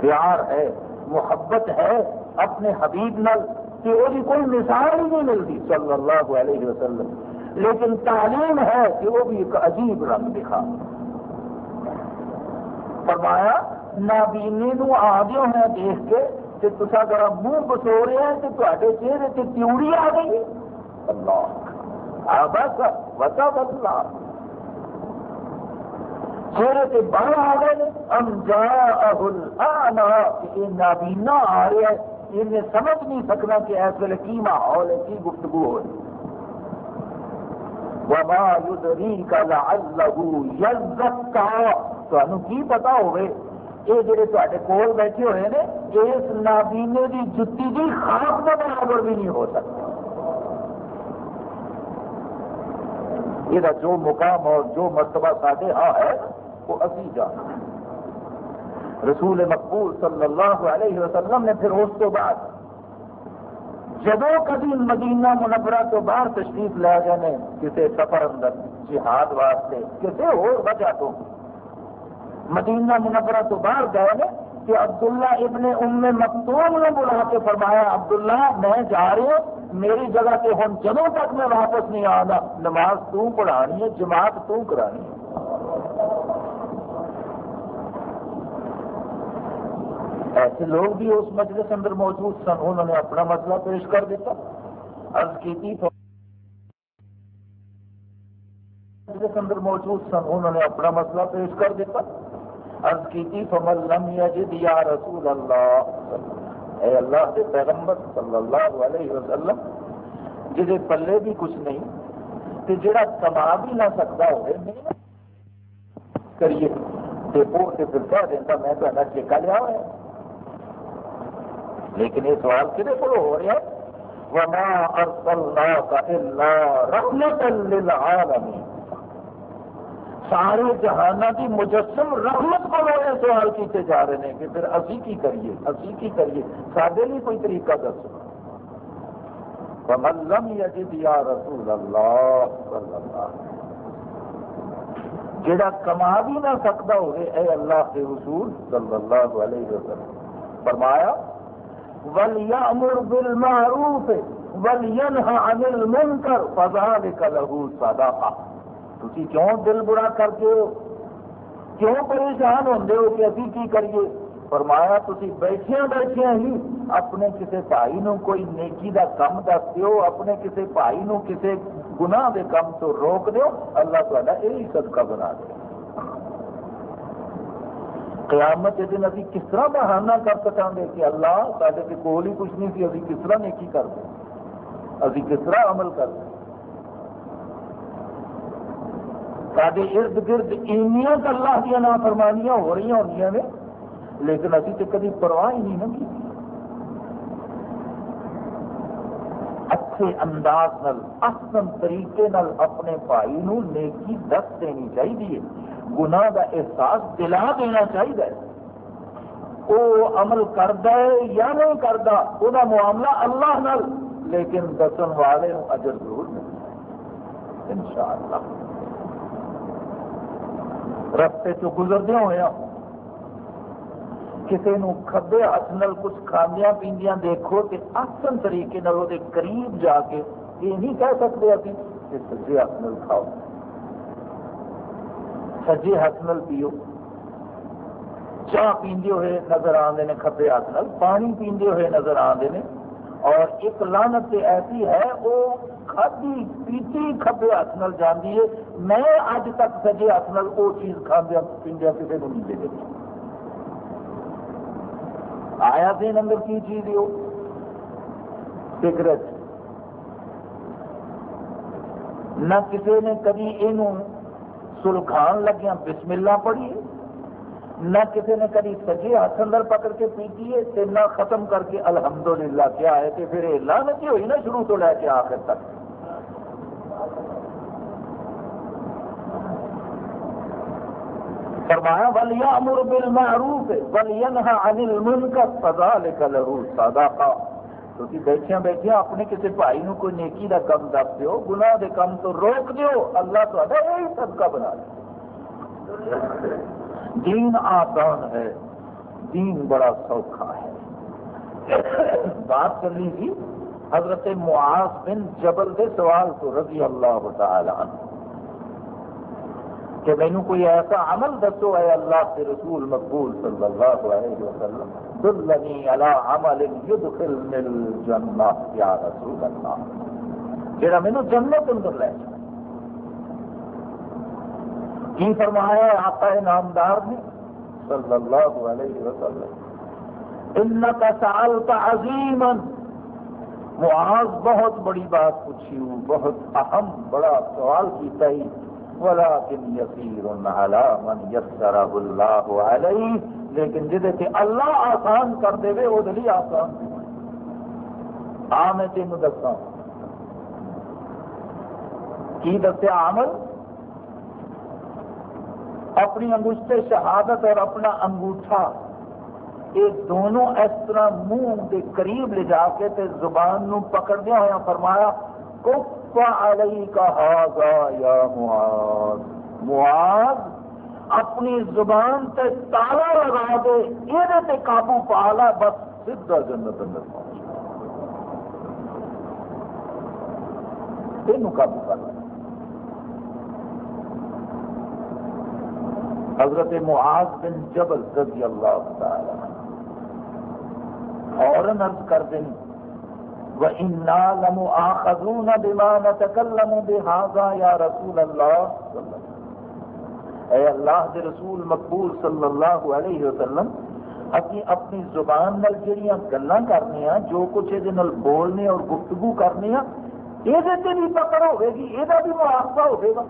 Speaker 1: پیار ہے، محبت ہے اپنے حبیب نل، کہ وہ کوئی مثال ہی نہیں ملتی صلی اللہ علیہ وسلم۔ لیکن تعلیم ہے کہ وہ بھی ایک عجیب رنگ دکھا۔ فرمایا نابینی نو آدھے ہیں دیکھ کے، کہ تصا ذرا منہ بسو رہے ہیں تو تے چہرے سے تیوڑی آ گئی۔ اللہ۔ آبس وطا بدلا چہرے سے بڑھ آ گئے ہم جا یہ نابینا آ رہا ہے یہ سمجھ نہیں سکنا کہ اس ویلے کی ماحول ہے، کی گفتگو ہو۔ رہی وما يدريك لعله يزكى۔ تانوں کی پتا ہوئے؟ یہ جڑے تے کول بیٹھے ہوئے نے اس نابینے دی جتی دی، خاص کے برابر بھی نہیں ہو سکتا۔ یہ جو مقام اور جو مرتبہ سارے ہاں ہے، وہ اسی جانا رسول مقبول صلی اللہ علیہ وسلم نے پھر اس تو بعد، جب کبھی مدینہ منورہ تو باہر تشریف لے گئے کسی سفر اندر جہاد واسطے، کسی اور وجہ تو مدینہ منورہ تو باہر گئے نے کہ عبداللہ ابن ام مکتوم نے بلا کے فرمایا، عبداللہ، میں جا رہی ہوں، میری جگہ سے ہوں جدوں تک میں واپس نہیں آنا، نماز تو پڑھانی ہے، جماعت تو کرانی ہے. ایسے لوگ بھی اس مجلس اندر موجود سن، انہوں نے اپنا مسئلہ پیش کر دیتا، عرض کی تھی، مجلس اندر موجود سن، انہوں نے اپنا مسئلہ پیش کر دیتا عرض کی فمن لم یجد یا رسول اللہ اے اللہ کے پیغمبر صلی اللہ علیہ وسلم جہے پلے بھی کچھ نہیں تو جڑا کما بھی نہ سکتا ہوئے کریے، تے وہ تے پھر کہہ دینا میں تو ٹھیکہ لیا ہوا لیکن یہ سوال کھے کو ہو رہا ہے؟ وما ارسلناک الا رحمتا للعالمین سارے جہانا کی مجسم رحمت کو یہ سوال کیتے جا رہے ہیں کہ پھر اسی کی کریے، اسی کی کریے۔ سارے لیے کوئی طریقہ دسو فمن لم یجد یا رسول اللہ صلی اللہ جڑا کما بھی نہ سکتا ہوئے، اے اللہ کے رسول صلی اللہ علیہ وسلم۔ فرمایا، وَلْيَأْمُرْ بِالْمَعْرُوفِ وَلْيَنْهَ عَنِ الْمُنْكَرِ فَذَلِكَ لَهُ صَدَقَةٌ۔ تسی کیوں دل برا کرتے ہو؟ کیوں پریشان ہوندے ہو کہ ابھی کی کریے؟ فرمایا، تسی بیٹھے بیٹھے ہی اپنے کسی بھائی نو کوئی نیکی دا کم دس دیو اپنے کسی بھائی نو کسی گناہ دے کم تو روک دیو اللہ تعالیٰ یہی صدقہ بنا دے۔ قیامت دن ابھی کس طرح بہانہ کر سکیں گے کہ اللہ سارے کول ہی کچھ نہیں سی ابھی کس طرح نیکی کر دیں ابھی کس طرح عمل کر دیں سارے ارد گرد اینیاں اینیت اللہ دیا نافرمانیاں ہو رہی ہوں نے لیکن ابھی تو کبھی پرواہ ہی نہیں کی۔ اچھے انداز نل احسن طریقے نل اپنے بھائی نو نیکی دس دینی چاہیے گناہ کا احساس دلا دینا چاہیے وہ عمل کرتا ہے یا نہیں کرتا وہ معاملہ اللہ نال، لیکن دسن والے اجر ضرور ملتا ہے۔ ان شاء اللہ رستے چ گزردے ہوا ہاں۔ کسی نو کبے ہاتھ نال کچھ کھاندیا پیندیا دیکھو کہ آسن طریقے نال وہ قریب جا کے یہ نہیں کہہ سکتے ابھی کہ سجے ہاتھ نال کھاؤ۔ سجے ہاتھ نل پیو۔ چاہ پیندے ہوئے نظر آتے ہیں کبے ہاتھ نل پانی پیندے ہوئے نظر آتے ہیں اور ایک لانت ایسی ہے وہ کھادی پیتی کبے ہاتھ نل جاتی ہے میں اج تک سجے ہاتھ نل وہ چیز کھاندیا پیندیا کسی کو نہیں دے دیتی آیا دن اندر کی چیز ہو سگریٹ نہ کسی نے کبھی یہ سلکھان لگیا بسم اللہ پڑھی نہ کسی نے کبھی سجے ہاتھ اندر پکڑ کے پیتی ہے نہ ختم کر کے الحمدللہ کیا ہے کہ پھر یہ لانتی ہوئی نا شروع تو لے کے آخر تک فرمایا ولیا امر بل معروف ولینہا عن المنکر فذالک لہو صدقہ کیونکہ بیٹھیا بیٹھیا اپنے کسی بھائی نو کوئی نیکی دا کم دس دیو، گناہ دے کم تو روک دیو، اللہ تو یہی صدقہ بنا دے دین آسان ہے، دین بڑا سوکھا ہے۔ بات کر لیجیے حضرت معاذ بن جبل کے سوال تو رضی اللہ تعالی عنہ۔ کہ مینو کوئی ایسا عمل دسو، اے اللہ کے رسول مقبول صلی اللہ علیہ وسلم، دلنی علی عمل یدخلنی الجنہ، یا رسول اللہ۔ جڑا مینو جنت اندر لے جائے کی فرمایا آقا نامدار نے صلی اللہ علیہ وسلم انکا سألت عظیما، معاذ بہت بڑی بات پوچھی ہوں بہت اہم، بڑا سوال کیتا ہی ولكن يسير على من يسره الله عليه. لیکن جدے تے اللہ آسان کر دے وہ دلی آسان آ میں تین دسا کی دسیا عمل اپنی انگوشت شہادت اور اپنا انگوٹھا یہ دونوں اس طرح منہ کے قریب لے جا کے تے زبان نو پکڑ دیا ہوا فرمایا کف علیک هذا یا معاذ۔ معاذ، اپنی زبان تے تالا لگا دے یہ تے قابو پا لا، بس سیدھا جنت اندر پہنچ تینوں قابو کر لیا حضرت معاذ بن جبل رضی اللہ تعالی فوراً عرض کر دیں وَإِنَّا لَمُؤَاخَذُونَ بِمَا نَتَكَلَّمُ بِهَذَا يَا رَسُولَ اللَّهِ اے اللہ دے رسول مقبول صلی اللہ علیہ وسلم اسی اپنی زبان نال جڑیاں گلاں کرنے ہیں جو کچھ یہ بولنے اور گفتگو کرنے ہیں یہ بھی پکڑ ہوئے گی یہ بھی مواقع ہوئے گا۔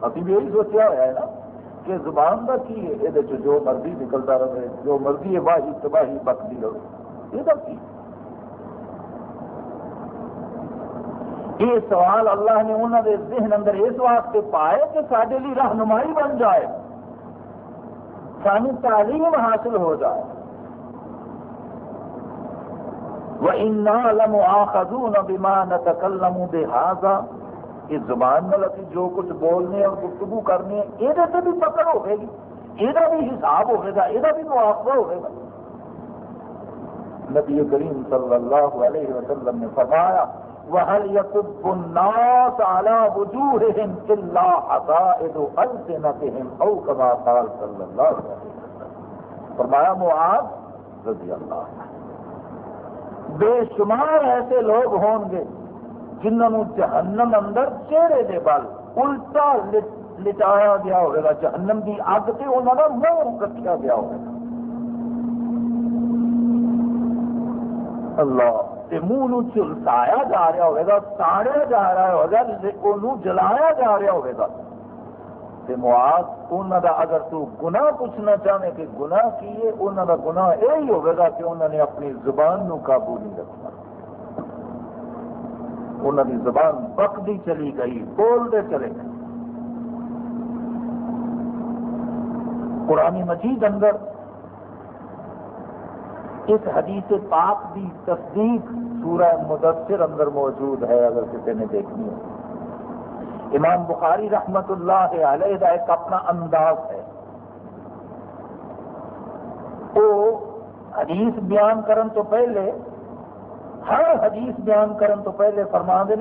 Speaker 1: ابھی بھی یہی سوچا ہوا ہے نا کہ زبان کا کی ہے؟ یہ جو مرضی نکلتا رہے، جو مرضی ہے واہی تباہی بکتی رہے۔ یہ کی؟ یہ سوال اللہ نے انہوں نے ذہن اندر اس واسطے پائے کہ سارے لیے رہنمائی بن جائے۔ سانو تعلیم حاصل ہو جائے۔ وَإِنَّا بِمَا نَتَكَلَّمُ بِهَذَا۔ کہ زبان میں جو کچھ بولنے اور گفتگو کرنے یہ بھی پکڑ ہوئے گی یہ بھی حساب ہوئے گا یہ بھی مواقع ہوئے گا۔ نبی کریم صلی اللہ علیہ وسلم نے فرمایا وَهَلْ يَكُبُّ النَّاسَ عَلَى وُجُوهِهِمْ إِلَّا حَسَائِدُ أَلْسِنَتِهِمْ أَوْ كَمَا قَالَ صلی اللہ علیہ وسلم فرمایا معاذ رضی اللہ بے شمار ایسے لوگ ہوں گے جنہوں جہنم اندر چہرے دے بل الٹا لٹایا گیا ہوگا جہنم کی اگ سے انہوں کا منہ رکھا گیا ہوگا اللہ منہ چلسایا جا رہا ہوگا ساڑیا جا رہا ہوگا وہ جلایا جا رہا ہوگا معاذ انہوں کا اگر تو گناہ پوچھنا چاہے کہ گناہ کی ہے انہوں کا گناہ یہی ہوگا کہ انہوں نے اپنی زبان نو قابو نہیں رکھنا۔ انہوں کی زبان بکتی چلی گئی، بولتے چلے گئے۔ قرآن مجید اندر اس حدیث پاک کی تصدیق سورہ مدثر اندر موجود ہے، اگر کسی نے دیکھنی ہے امام بخاری رحمت اللہ علیہ کا ایک اپنا انداز ہے۔ وہ حدیث بیان کرن تو پہلے، ہر حدیث بیان کرن تو پہلے فرما دے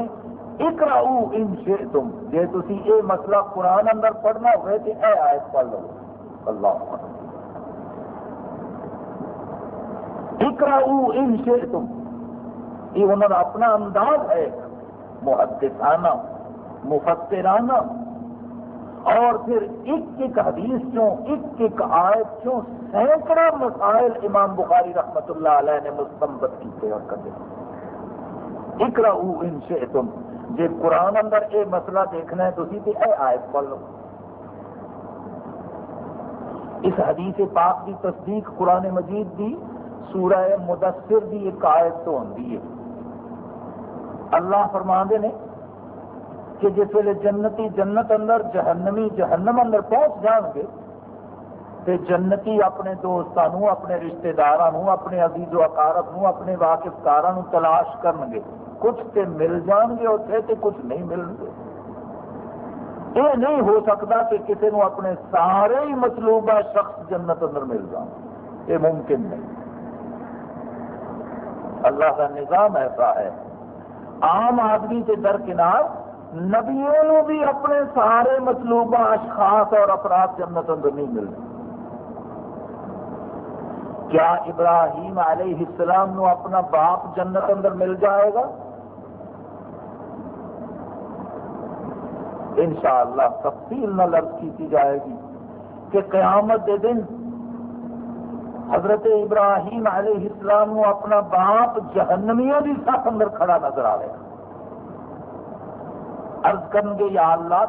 Speaker 1: اکرا ان شیر تم جی تھی یہ مسئلہ قرآن اندر پڑھنا ہوئے تو اے آیت پڑھ لو۔ اللہ اکرا ان شیر تم یہ انہوں نے اپنا انداز ہے۔ محدثانہ، مفسرانہ۔ اور پھر ایک ایک حدیث چوں ایک ایک آیت چوں سینکڑا مسائل امام بخاری رحمت اللہ علیہ نے مستمبت کیتے اور کر اکرا ان سے تم جی قرآن اندر یہ مسئلہ دیکھنا ہے، تو اے آیت پڑھ لو۔ اس حدیث پاک کی تصدیق قرآن مجید دی۔ سورہ مدثر دی ایک آیت تو ہوتی ہے۔ اللہ فرما نے کہ جس ویلے جنتی جنت اندر، جہنمی جہنم اندر پہنچ جان گے تو جنتی اپنے دوستوں اپنے رشتے دار اپنے عزیز و اقارب اپنے واقف کار تلاش کرن گے۔ کچھ تے مل جان گے اتنے تے کچھ نہیں مل گے۔ یہ نہیں ہو سکتا کہ کسی نے اپنے سارے ہی مطلوبہ شخص جنت اندر مل جائے یہ ممکن نہیں۔ اللہ کا نظام ایسا ہے۔ عام آدمی سے درکنار نبیوں بھی اپنے سارے مطلوبہ اشخاص اور افراد جنت اندر نہیں ملتے کیا ابراہیم علیہ السلام نو اپنا باپ جنت اندر مل جائے گا؟ انشاءاللہ تفصیل نہ لفظ کی جائے گی کہ قیامت دے دن حضرت ابراہیم علیہ السلام نو اپنا باپ جہنمیوں کی سخت اندر کھڑا نظر آئے گا عرض کرن گے، یا اللہ،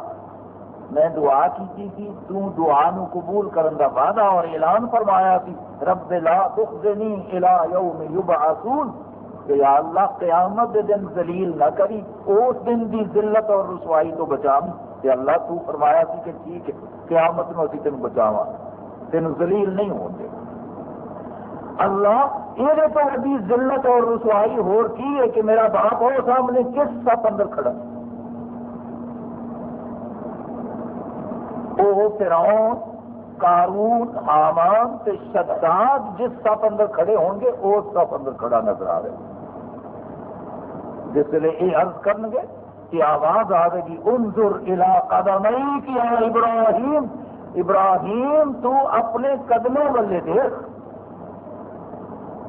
Speaker 1: میں دعا کی تھی، تو دعا نو قبول کرن دا وعدہ اور اعلان فرمایا تھی۔ رب، لا تخزنی الى یوم یبعثون۔ کہ یا اللہ، قیامت دے دن ذلیل نہ کری، اس دن دی ذلت اور رسوائی تو بچا۔ کہ اللہ تو فرمایا تھی کہ ٹھیک ہے، قیامت نو اسی تین بچاوا تین ذلیل نہیں ہوں گے اللہ، یہ تو ابھی ذلت اور رسوائی ہو کی ہے کہ میرا باپ ہو سامنے کس سب اندر کھڑا؟ وہ فرعون کارون حامان تے شداد جس سب اندر کھڑے ہوں گے اس سب اندر کھڑا نظر آ رہے جس لیے یہ عرض کرن گے کہ آواز آئے گی انظر الى قدمئی کی ابراہیم۔ ابراہیم، تو اپنے قدموں والے دیکھ۔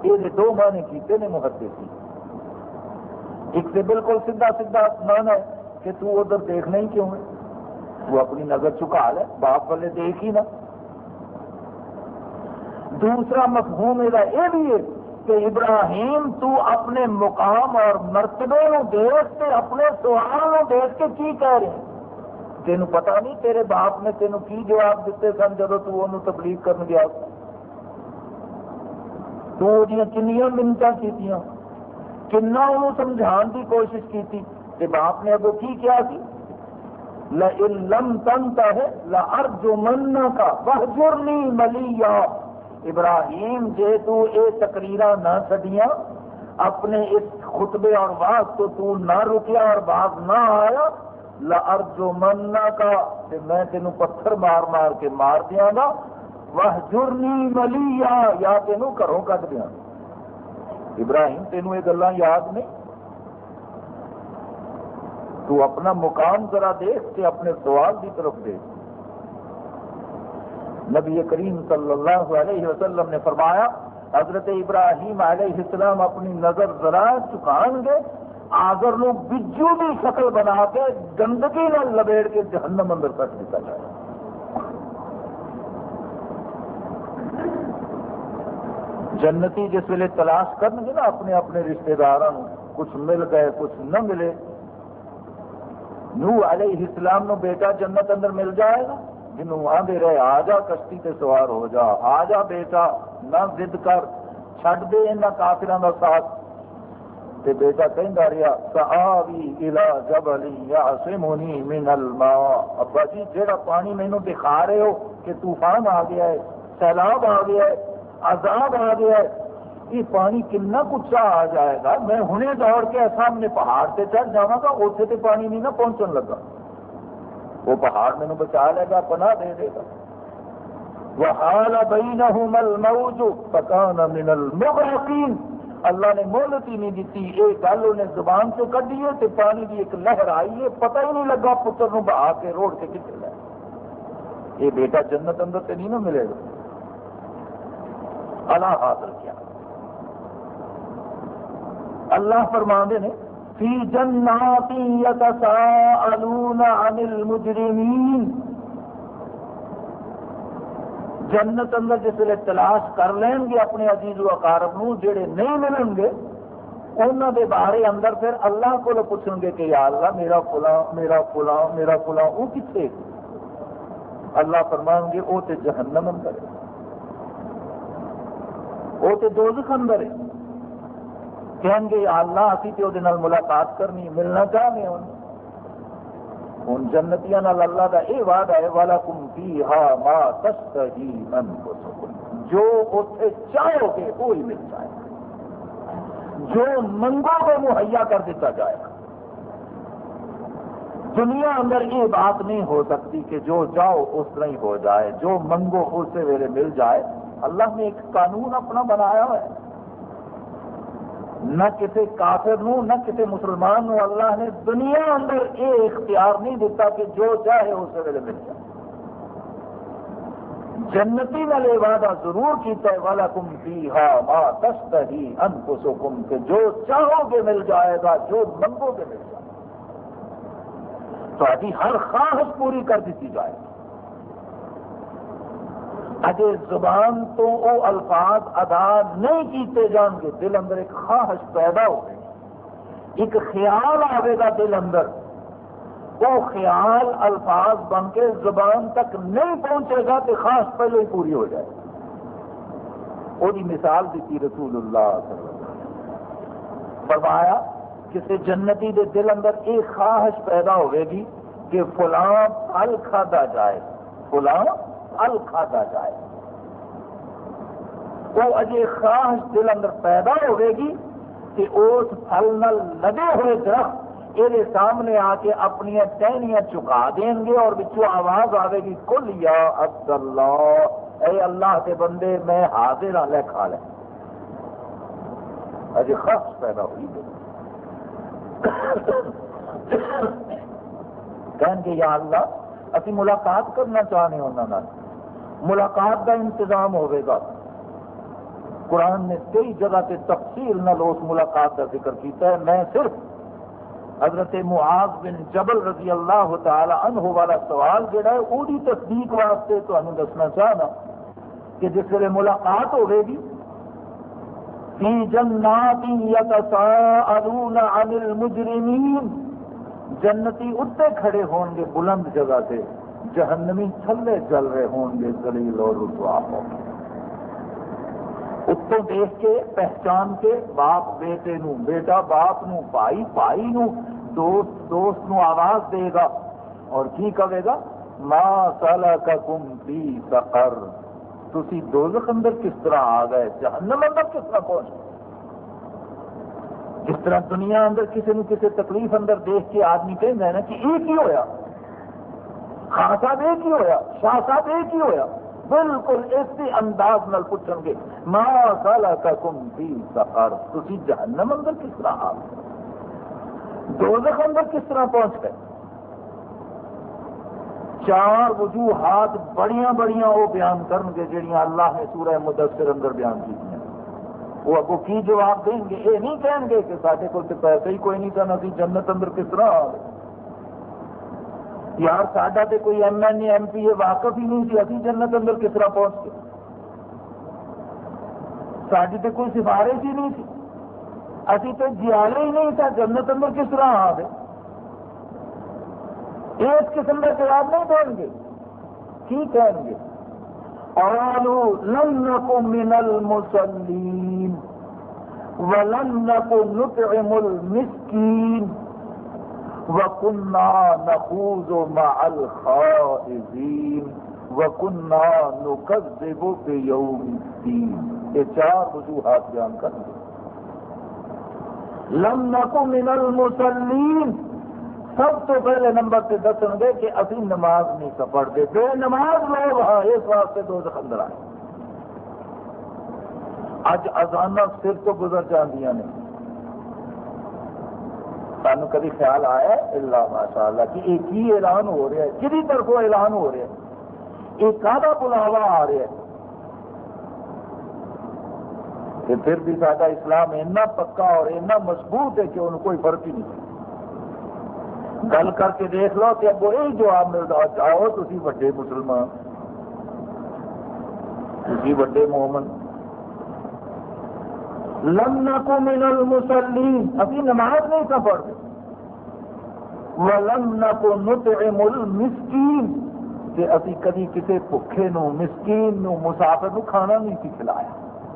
Speaker 1: یہ دو معنی کیتے نے محدث ایک سے بالکل سیدھا سیدھا مان ہے کہ تو ادھر دیکھنا ہی کیوں ہے؟ وہ اپنی نظر چکا لے، باپ والے دیکھ ہی نہ۔ دوسرا مفہوم میرا یہ بھی ہے کہ ابراہیم تو اپنے مقام اور مرتبے نو دیکھ کے، اپنے سوال نو دیکھ کے کی کہہ رہے تینوں پتا نہیں تیرے باپ نے تینوں کی جواب دیتے سن جب تو انہوں تبلیغ کر گیا۔ تو کنیا منت کی کنا انہوں سمجھان کی کوشش کی تھی کہ باپ نے اگو کی کیا جی؟ تھی لم تنتا ہے لارجمن کا بہجرنی ملیا۔ ابراہیم، جے تو اے تقریرا نہ چڈیاں اپنے اس خطبے اور باز تو تو نہ رکیا اور باز نہ آیا۔ لرجو لارجمن کا میں تینوں پتھر مار مار کے مار دیا گا۔ وہ جرنی ملیا یا تینوں گھروں کٹ دیا ابراہیم، تینوں یہ گلا یاد نہیں تو اپنا مقام ذرا دیکھ کے اپنے سوال کی طرف دیکھ۔ نبی کریم صلی اللہ علیہ وسلم نے فرمایا، حضرت ابراہیم علیہ السلام اپنی نظر ذرا چکان گے آگر بجو بھی شکل بنا کے گندگی نہ لبیڑ کے جہنم اندر کٹ دیتا جائے۔ جنتی جس ویلے تلاش کرن گے نا اپنے اپنے رشتے دار کچھ مل گئے، کچھ نہ ملے۔ نو علیہ السلام نو بیٹا جنت اندر مل جائے گا، جنوں آدھے رہے، آ جا کشتی تے سوار ہو جا۔ آ جا بیٹا، نہ ضد کر، چھڈ دے ان کافران کا ساتھ۔ تے بیٹا کہندا رہا صحابی الى جبل یعصمنی من الماء. ابا جی جیڑا پانی مینوں دکھا رہے ہو کہ طوفان آ گیا ہے، سیلاب آ گیا ہے عذاب آ گیا ہے۔ یہ پانی کنا کچا آ جائے گا؟ میں ہنے دوڑ کے سامنے پہاڑ سے چڑھ جا گا اتنے تو پانی نہیں نہ پہنچن لگا۔ وہ پہاڑ مینو بچا لے گا، پناہ دے دے گا۔ وحال بینہم الموج فکان من المغرقین اللہ نے مہلت ہی نہیں دیتی، یہ گل انہیں زبان سے کڈی ہے تے پانی کی ایک لہر آئی ہے، پتہ ہی نہیں لگا پتر نو بہا کے روڑ کے کتنے لے۔ یہ بیٹا جنت اندر تے نہیں نہ ملے گا۔ اللہ حاضر کیا۔ اللہ فرما نے، فی جنات یتساءلون عن المجرمین۔ جنت اندر جس ویلے تلاش کر لین گے اپنے عزیز و اقارب نو جڑے نہیں ملن گے انہوں دے بارے اندر پھر اللہ کو پوچھیں گے کہ یا اللہ، میرا فلاں میرا فلاں میرا فلاں وہ کتنے اللہ فرمان گے وہ تے جہنم اندر ہے۔ وہ تے دوزخ اندر ہے۔ کہیں گے اللہ، اسی تے وہ ملاقات کرنی، ملنا چاہتے ہیں ہوں جنتیاں اللہ کا یہ وعد ہے والا کم کی ہا ما تست ہی من جو اتنے چاہو گے، وہی مل جائے گا۔ جو منگو گے، مہیا کر دیتا جائے گا۔ دنیا اندر یہ بات نہیں ہو سکتی کہ جو چاہو، اس طرح ہی ہو جائے۔ جو منگو اسی ویلے مل جائے۔ اللہ نے ایک قانون اپنا بنایا ہوا ہے۔ نہ کسی کافر نو، نہ کسی مسلمان نو اللہ نے دنیا اندر یہ اختیار نہیں دیتا کہ جو چاہے اس ویلے مل جائے۔ جنتی والے وعدہ ضرور کیتا ہے والا کم پی ہا ماں تشت ہی ان کہ جو چاہو گے مل جائے گا، جو منگو گے مل جائے۔ گا تو ہر خواہش پوری کر دیتی جائے۔ گی اجے زبان تو وہ الفاظ ادا نہیں کیتے جان گے، دل اندر ایک خواہش پیدا ہو گئی۔ ایک خیال آئے گا دل اندر۔ وہ خیال الفاظ بن کے زبان تک نہیں پہنچے گا تو خاص پہلے ہی پوری ہو جائے۔ وہ مثال دیتی رسول اللہ صلی اللہ علیہ وسلم۔ فرمایا، کسی جنتی دے دل اندر ایک خواہش پیدا ہوئے گی کہ فلاں پھل کھادا جائے۔ فلاں؟ پھل کھادا جائے۔ وہ اجے خواہش دل اندر پیدا ہوئے گی کہ اس پھل نل لگے ہوئے درخت یہ سامنے آ کے اپنی ٹہنیاں چکا دیں گے اور بچوں آواز آئے گی کل یا عبد اللہ اے اللہ کے بندے، میں حاضر ہاں لے کھا لے۔ اجے خواہش پیدا ہوئی گئی۔ کہیں گے، یا اللہ ابھی ملاقات کرنا چاہنے انہوں نے ملاقات کا انتظام ہوئے گا۔ قرآن نے کئی جگہ سے تفصیل نہ اس ملاقات کا ذکر کیتا ہے۔ میں صرف حضرت معاذ بن جبل رضی اللہ تعالی عنہ والا سوال جڑا ہے وہی تصدیق واسطے تو دسنا چاہنا کہ جس ویلے ملاقات ہوئے گی، فی جنات یتساءلون عن المجرمین، جنتی اتنے کھڑے ہون گے بلند جگہ سے۔ جہنمی تھلے چل رہے ہون گے دلیل اور رسوا ہوں گے۔ اتوں دیکھ کے، پہچان کے، باپ بیٹے نو بیٹا باپ نو بھائی بھائی نو دوست دوست نو آواز دے گا۔ اور کی کہے گا؟ ما سالا کا کم پی سقر۔ تھی دوزخ اندر کس طرح آ گئے؟ جہنم اندر کس طرح پہنچ جس طرح دنیا اندر کسی نو کسی تکلیف اندر دیکھ کے آدمی کہہ رہے نا کہ یہ کی ہویا۔ خان صاحب یہ کی ہویا شاہ صاحب یہ کی ہویا۔ بالکل اسی انداز نال پوچھیں گے ماں سالا کا کم بھی سفر تھی جہنم اندر کس طرح آ دوزخ اندر کس طرح پہنچ گئے؟ چار وجوہات بڑیاں بڑیاں وہ بیان کرن گے جہاں اللہ نے سورہ مدثر اندر بیان کی وہ اگو کی جواب دیں گے، یہ نہیں کہیں گے کہ سارے کو پیسے ہی کوئی نہیں کرنا جنت اندر کس طرح آ گئے۔ یار ساڈا تو کوئی M N A, M P A واقف ہی نہیں سی ابھی جنت اندر کس طرح پہنچ گئے؟ ساری تو کوئی سفارش ہی نہیں تھی ابھی تو جیالے ہی نہیں تھا، جنت اندر کس طرح آ گئے؟ اس قسم کا جواب نہیں دیں گے۔ کی کہیں گے؟ قالوا لن نكن من المصلين ولن نكن نطعم المسكين وَكُنَّا نَخُوزُ مَعَ الْخَائِزِينَ وَكُنَّا نُكَذِّبُ بِيَوْمِ الدِّينِ یہ چار وجوہات بیان کر دیں۔ لم نکو من المسلین سب تو پہلے نمبر سے دسن گے کہ ابھی نماز نہیں سپڑتے بے نماز لوگ ہاں اس واسطے دو اندر آئے۔ اج ازانہ سر تو گزر جاندیاں نہیں۔ سانو کبھی خیال آیا؟ اللہ ماشاء اللہ کہ یہ کی اعلان ہو رہا ہے کسی طرف اعلان ہو رہا ہے یہ کا بلاوا آ رہا ہے۔ کہ پھر بھی سارا اسلام اتنا پکا اور اتنا مضبوط ہے کہ ان کوئی فرق ہی نہیں گل کر کے دیکھ لو کہ اب وہی جواب ملتا آؤ تھی وڈے مسلمان تھی وڈے مومن۔ لم نکو من المسلین ابھی نماز نہیں تھا پڑھتے ولم نکو نطعم المسکین کہ ابھی کدی کسی بھوکے نو مسکین نو مسافر نو کھانا نہیں سی کھلایا۔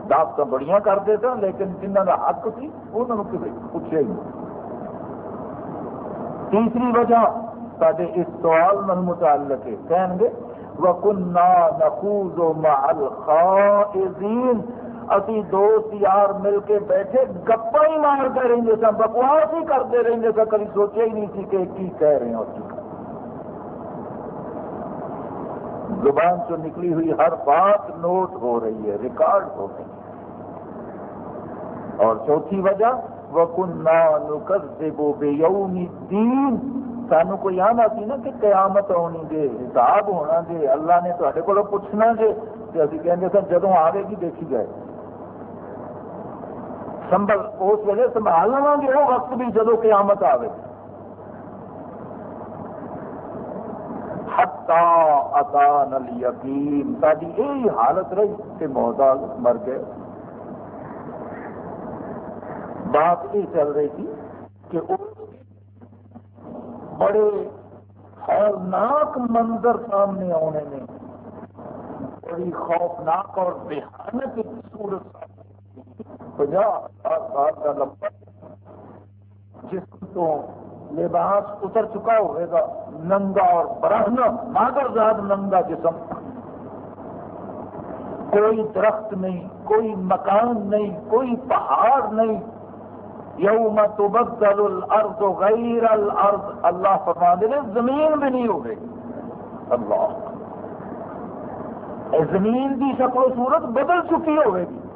Speaker 1: دعوت بڑیاں کرتے تھے لیکن جنہوں کا حق سی انہوں نے کسی پوچھا ہی نہیں۔ تیسری وجہ سارے اس سوال من متعلق ہے کہیں گے، وَكُنَّا نَخُوزُ مَعَ الْخَائِزِينَ اسی دوست یار مل کے بیٹھے گپا ہی مارتے رہتے سن، بکواس ہی کرتے رہتے سن، کبھی سوچا ہی نہیں سی کہ کی کہہ رہے ہیں زبان سے نکلی ہوئی، ہر بات نوٹ ہو رہی ہے، ریکارڈ ہو رہی ہے۔ اور چوتھی وجہ وہ دین سانو کوئی آنا سی نا کہ قیامت ہونی گے حساب ہونا گے اللہ نے تے کو پوچھنا گے ابھی کہیں سر جدو آئے گی، دیکھی جائے۔ سنبھل اس ویلے سنبھال لوا گے، وہ وقت بھی جدو قیامت آئے گی۔ اتان یقین ساری یہی حالت رہی کہ محتاج مر گئے۔ بات یہ چل رہی تھی کہ بڑے خوفناک منظر سامنے آنے میں، بڑی خوفناک اور بےحانت صورت پناہ سال کا لمبا۔ جس کو لباس اتر چکا ہوئے گا، ننگا اور برہنا مادر زاد ننگا جسم۔ کوئی درخت نہیں، کوئی مکان نہیں، کوئی پہاڑ نہیں۔ یوم تبدل الارض غیر الارض۔ اللہ فرما دے زمین بھی نہیں ہوگی۔ اللہ۔ زمین کی شکل و صورت بدل چکی ہوگی۔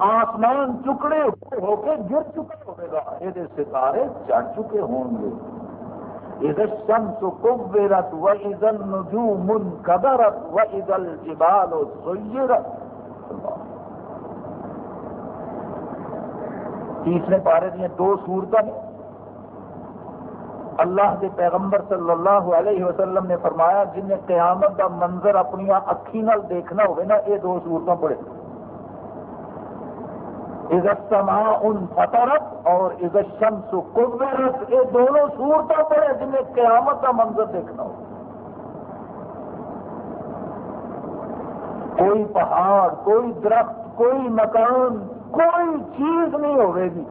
Speaker 1: آسمان چکڑے ہو کے گر چکا ہوگا یہ ستارے چڑھ چکے ہوں گے۔ تیسرے پارے دیا دو سورت نے اللہ کے پیغمبر صلی اللہ علیہ وسلم نے فرمایا جن نے قیامت کا منظر اپنی اکھی نال دیکھنا ہوئے نا، یہ دو سورتوں پڑھے عزت ان فطرت اور عزت شمس قبرت یہ دونوں سورتوں پڑھے جن نے قیامت کا منظر دیکھنا ہو کوئی پہاڑ، کوئی درخت، کوئی مکان، کوئی چیز نہیں ہوئے گی۔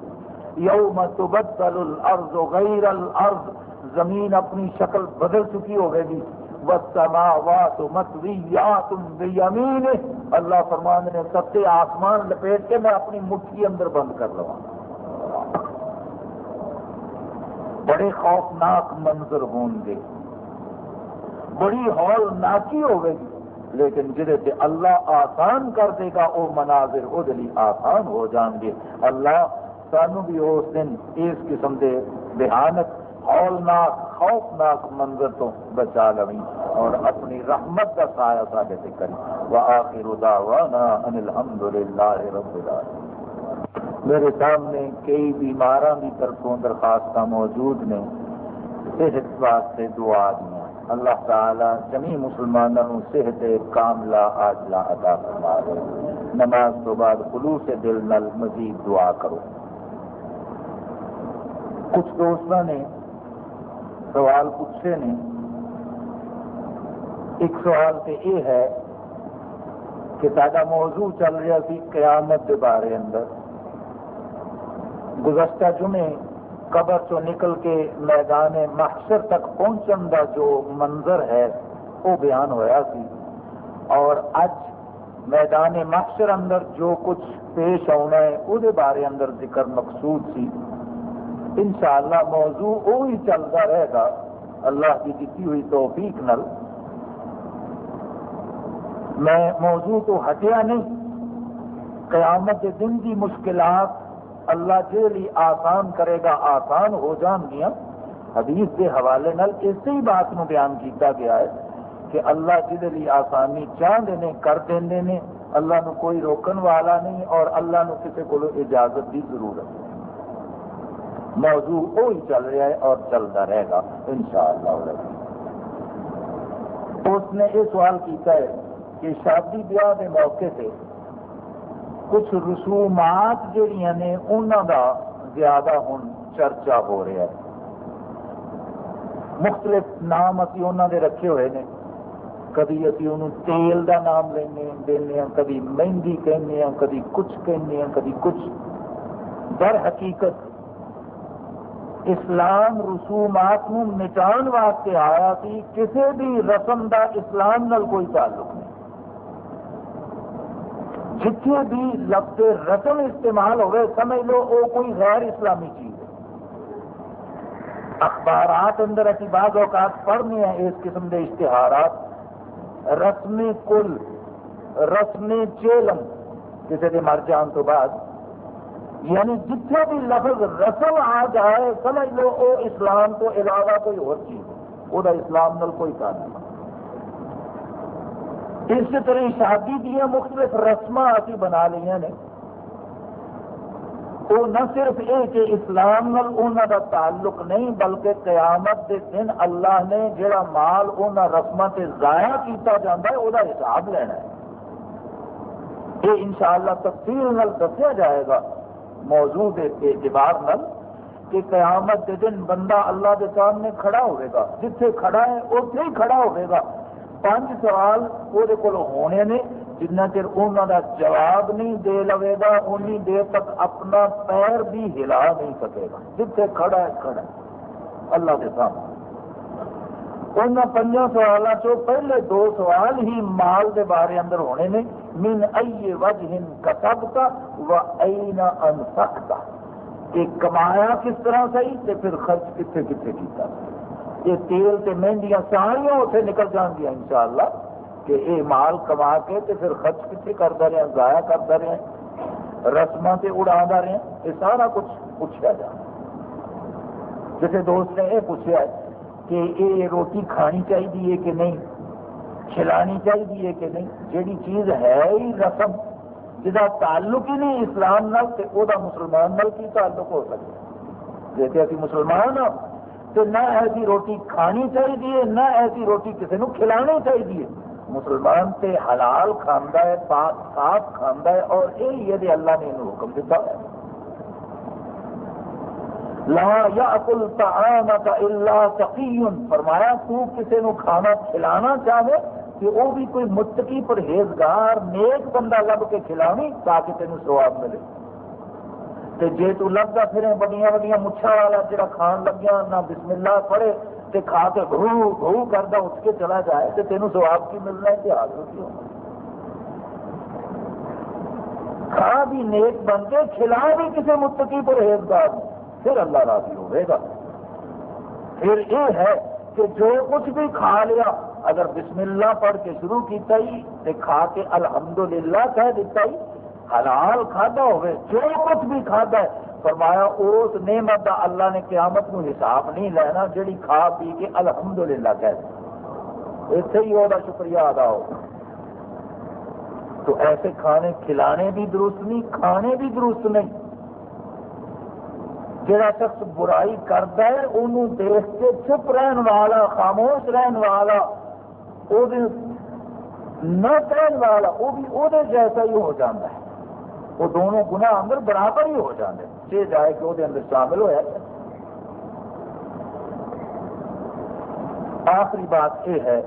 Speaker 1: یوم تبدل الارض غیر الارض، زمین اپنی شکل بدل چکی ہوئے گی۔ والسماوات مطویات بیمین اللہ فرمان نے ستے آسمان لپیٹ کے میں اپنی مٹھی اندر بند کر لوں بڑے خوفناک منظر ہوں گے۔ بڑی ہال ناکی ہوئے لیکن جہے اللہ آسان کر دے گا وہ مناظر وہ آسان ہو جان گے۔ اللہ سانو بھی اس دن اس قسم کے بحانت ہولناک خوفناک منظر تو بچا لوی اور اپنی رحمت کا سایہ ساڈے سے کری وآخر دعوانا ان الحمد للہ رب العالمین۔ میرے سامنے کئی بیماراں کی طرفوں درخواست موجود نے۔ صحت واسطے دعا دیا اللہ تعالی جمی مسلمانوں صحت کاملہ آجلا ادا فرما دے۔ نماز تو بعد خلوص دل نل مزید دعا کرو۔ کچھ دوستوں نے سوال پوچھے نے ایک سوال تو یہ ہے کہ سارا موضوع چل رہا سی قیامت کے بارے اندر۔ گزشتہ جمعے قبر چو نکل کے میدان محشر تک پہنچن کا جو منظر ہے، وہ بیان ہوا سی۔ اور اج میدان محشر اندر جو کچھ پیش آنا ہے، وہ بارے اندر ذکر مقصود سی۔ انشاءاللہ موضوع وہی چلتا رہے گا۔ اللہ کی دیتی ہوئی توفیق نل میں موضوع تو ہٹیا نہیں۔ قیامت دن کی مشکلات اللہ کے لیے آسان کرے گا، آسان ہو جان گیا۔ حدیث کے حوالے نال اسی بات نو بیان کیتا گیا ہے کہ اللہ جہد لیے آسانی چاہتے ہیں کر دیں اللہ نو کوئی روکن والا نہیں اور اللہ نو کسی کو اجازت کی ضرورت۔ ہے موضوع وہی چل رہا ہے اور چلتا رہے گا ان شاء اللہ اس نے یہ سوال کیتا ہے کہ شادی بیاہ کے موقع سے کچھ رسومات جہیا نے انہوں کا زیادہ ہوں چرچا ہو رہا ہے۔ مختلف نام ابھی انہوں نے رکھے ہوئے ہیں کبھی ابھی انہوں تیل کا نام لینے دینے کبھی مہندی کہنے کبھی کچھ کہنے کبھی کچھ۔ در حقیقت اسلام رسومات مٹان واسطے آیا کہ کسی بھی رسم کا اسلام نال کوئی تعلق نہیں۔ جتنے بھی لفظ رسم استعمال ہوئے، سمجھ لو وہ کوئی غیر اسلامی چیز ہے۔ اخبارات اندر اسی بعض اوقات پڑھنے ہیں اس قسم کے اشتہارات۔ رسم کل رسم چیلم کسی کے مر جان تو بعد۔ یعنی جتنے بھی لفظ رسم آ جائے، سمجھ لو وہ اسلام تو علاوہ کوئی اور چیز وہ اسلام نل کوئی تعلق اس طرح شادی دیا مختلف رسم ابھی بنا لیا نے۔ وہ نہ صرف یہ کہ اسلام نال دا تعلق نہیں، بلکہ قیامت کے دن اللہ نے جڑا مال ان رسم سے ضائع کیتا جاتا ہے وہ حساب لینا ہے۔ یہ ان شاء اللہ تفصیل دسیا جائے گا۔ موضوع اعتبار نل کہ قیامت کے دن بندہ اللہ کے سامنے کھڑا ہوئے گا۔ جتھے کھڑا ہے اتنے ہی کھڑا ہوئے گا۔ پانچ سوال وہ ہونے نے جنہ چر انہوں کا جواب نہیں دے لوے گا انی دیر تک اپنا پیر بھی ہلا نہیں سکے گا۔ جتھے کھڑا ہے کھڑا ہے۔ اللہ کے سامنے۔ ان پنج سوالوں چو پہلے دو سوال ہی مال کے بارے اندر ہونے نے من ائی وجہ کسبتا و این انفقتا کہ کمایا کس طرح صحیح تے پھر خرچ کتنے کتنے کیتا یہ تیل تے مہندیاں ساریاں اتنے نکل جان گیا ان شاء اللہ کہ یہ مال کما کے تے پھر خرچ کتنے کرتا رہا ضائع کرتا رہا رسم سے اڑا رہا یہ سارا کچھ پوچھا جا جیسے دوست نے یہ پوچھا ہے کہ یہ روٹی کھانی چاہیے کہ نہیں؟ کھلانی چاہیے کہ نہیں؟ جیڑی چیز ہے ہی رسم جہاں تعلق ہی نہیں اسلام نال تے او دا مسلمان نال کی تعلق ہو سکتا جیسے ابھی مسلمان ہوں تو نہ ایسی روٹی کھانی چاہیے، نہ ایسی روٹی کسی کو کھلانی چاہیے۔ مسلمان تے حلال کھانا ہے، پاک، صاف کھانا ہے اور یہی یہ اللہ نے انہوں حکم دیتا ہے۔ لا یا اکل الا تقی فرمایا، تو کسی نو کھانا کھلانا چاہے کہ وہ بھی کوئی متقی پرہیزگار، نیک بندہ لب کے کھلاوی تاکہ تین سواب ملے۔ تے جے تو لگتا پھر بڑیاں بڑیاں مچھا والا جڑا کھان لگیا نہ بسم اللہ پڑھے تے کھا کے گھو گھو کرتا اٹھ کے چلا جائے تے تینوں سواب کی ملنا ہے اتحاد ہوتی ہو کھا بھی نیک بن کے کھلا بھی کسی متقی پرہیزگار پھر اللہ راضی ہوئے گا۔ پھر یہ ہے کہ جو کچھ بھی کھا لیا، اگر بسم اللہ پڑھ کے شروع کیتا ہی تے کھا کے الحمدللہ کہہ دیتا ہی، حلال کھادا ہوئے، جو کچھ بھی کھادا ہے، فرمایا اس نعمت دا اللہ نے قیامت نو حساب نہیں لینا جڑی کھا پی کے الحمدللہ کہہ دی۔ اتنے ہی وہ شکریہ ادا ہو۔ تو ایسے کھانے کھلانے بھی درست نہیں، کھانے بھی درست نہیں۔ جڑا شخص برائی کرتا ہے انہوں دیکھ کے چپ رہن والا، خاموش رہن والا نہ کہنے والا وہ بھی وہ جیسا ہی ہو جاتا ہے۔ وہ دونوں گناہ اندر برابر ہی ہو جاتے ہیں۔ یہ جائے کہ وہ اندر شامل ہوا آخری بات یہ ہے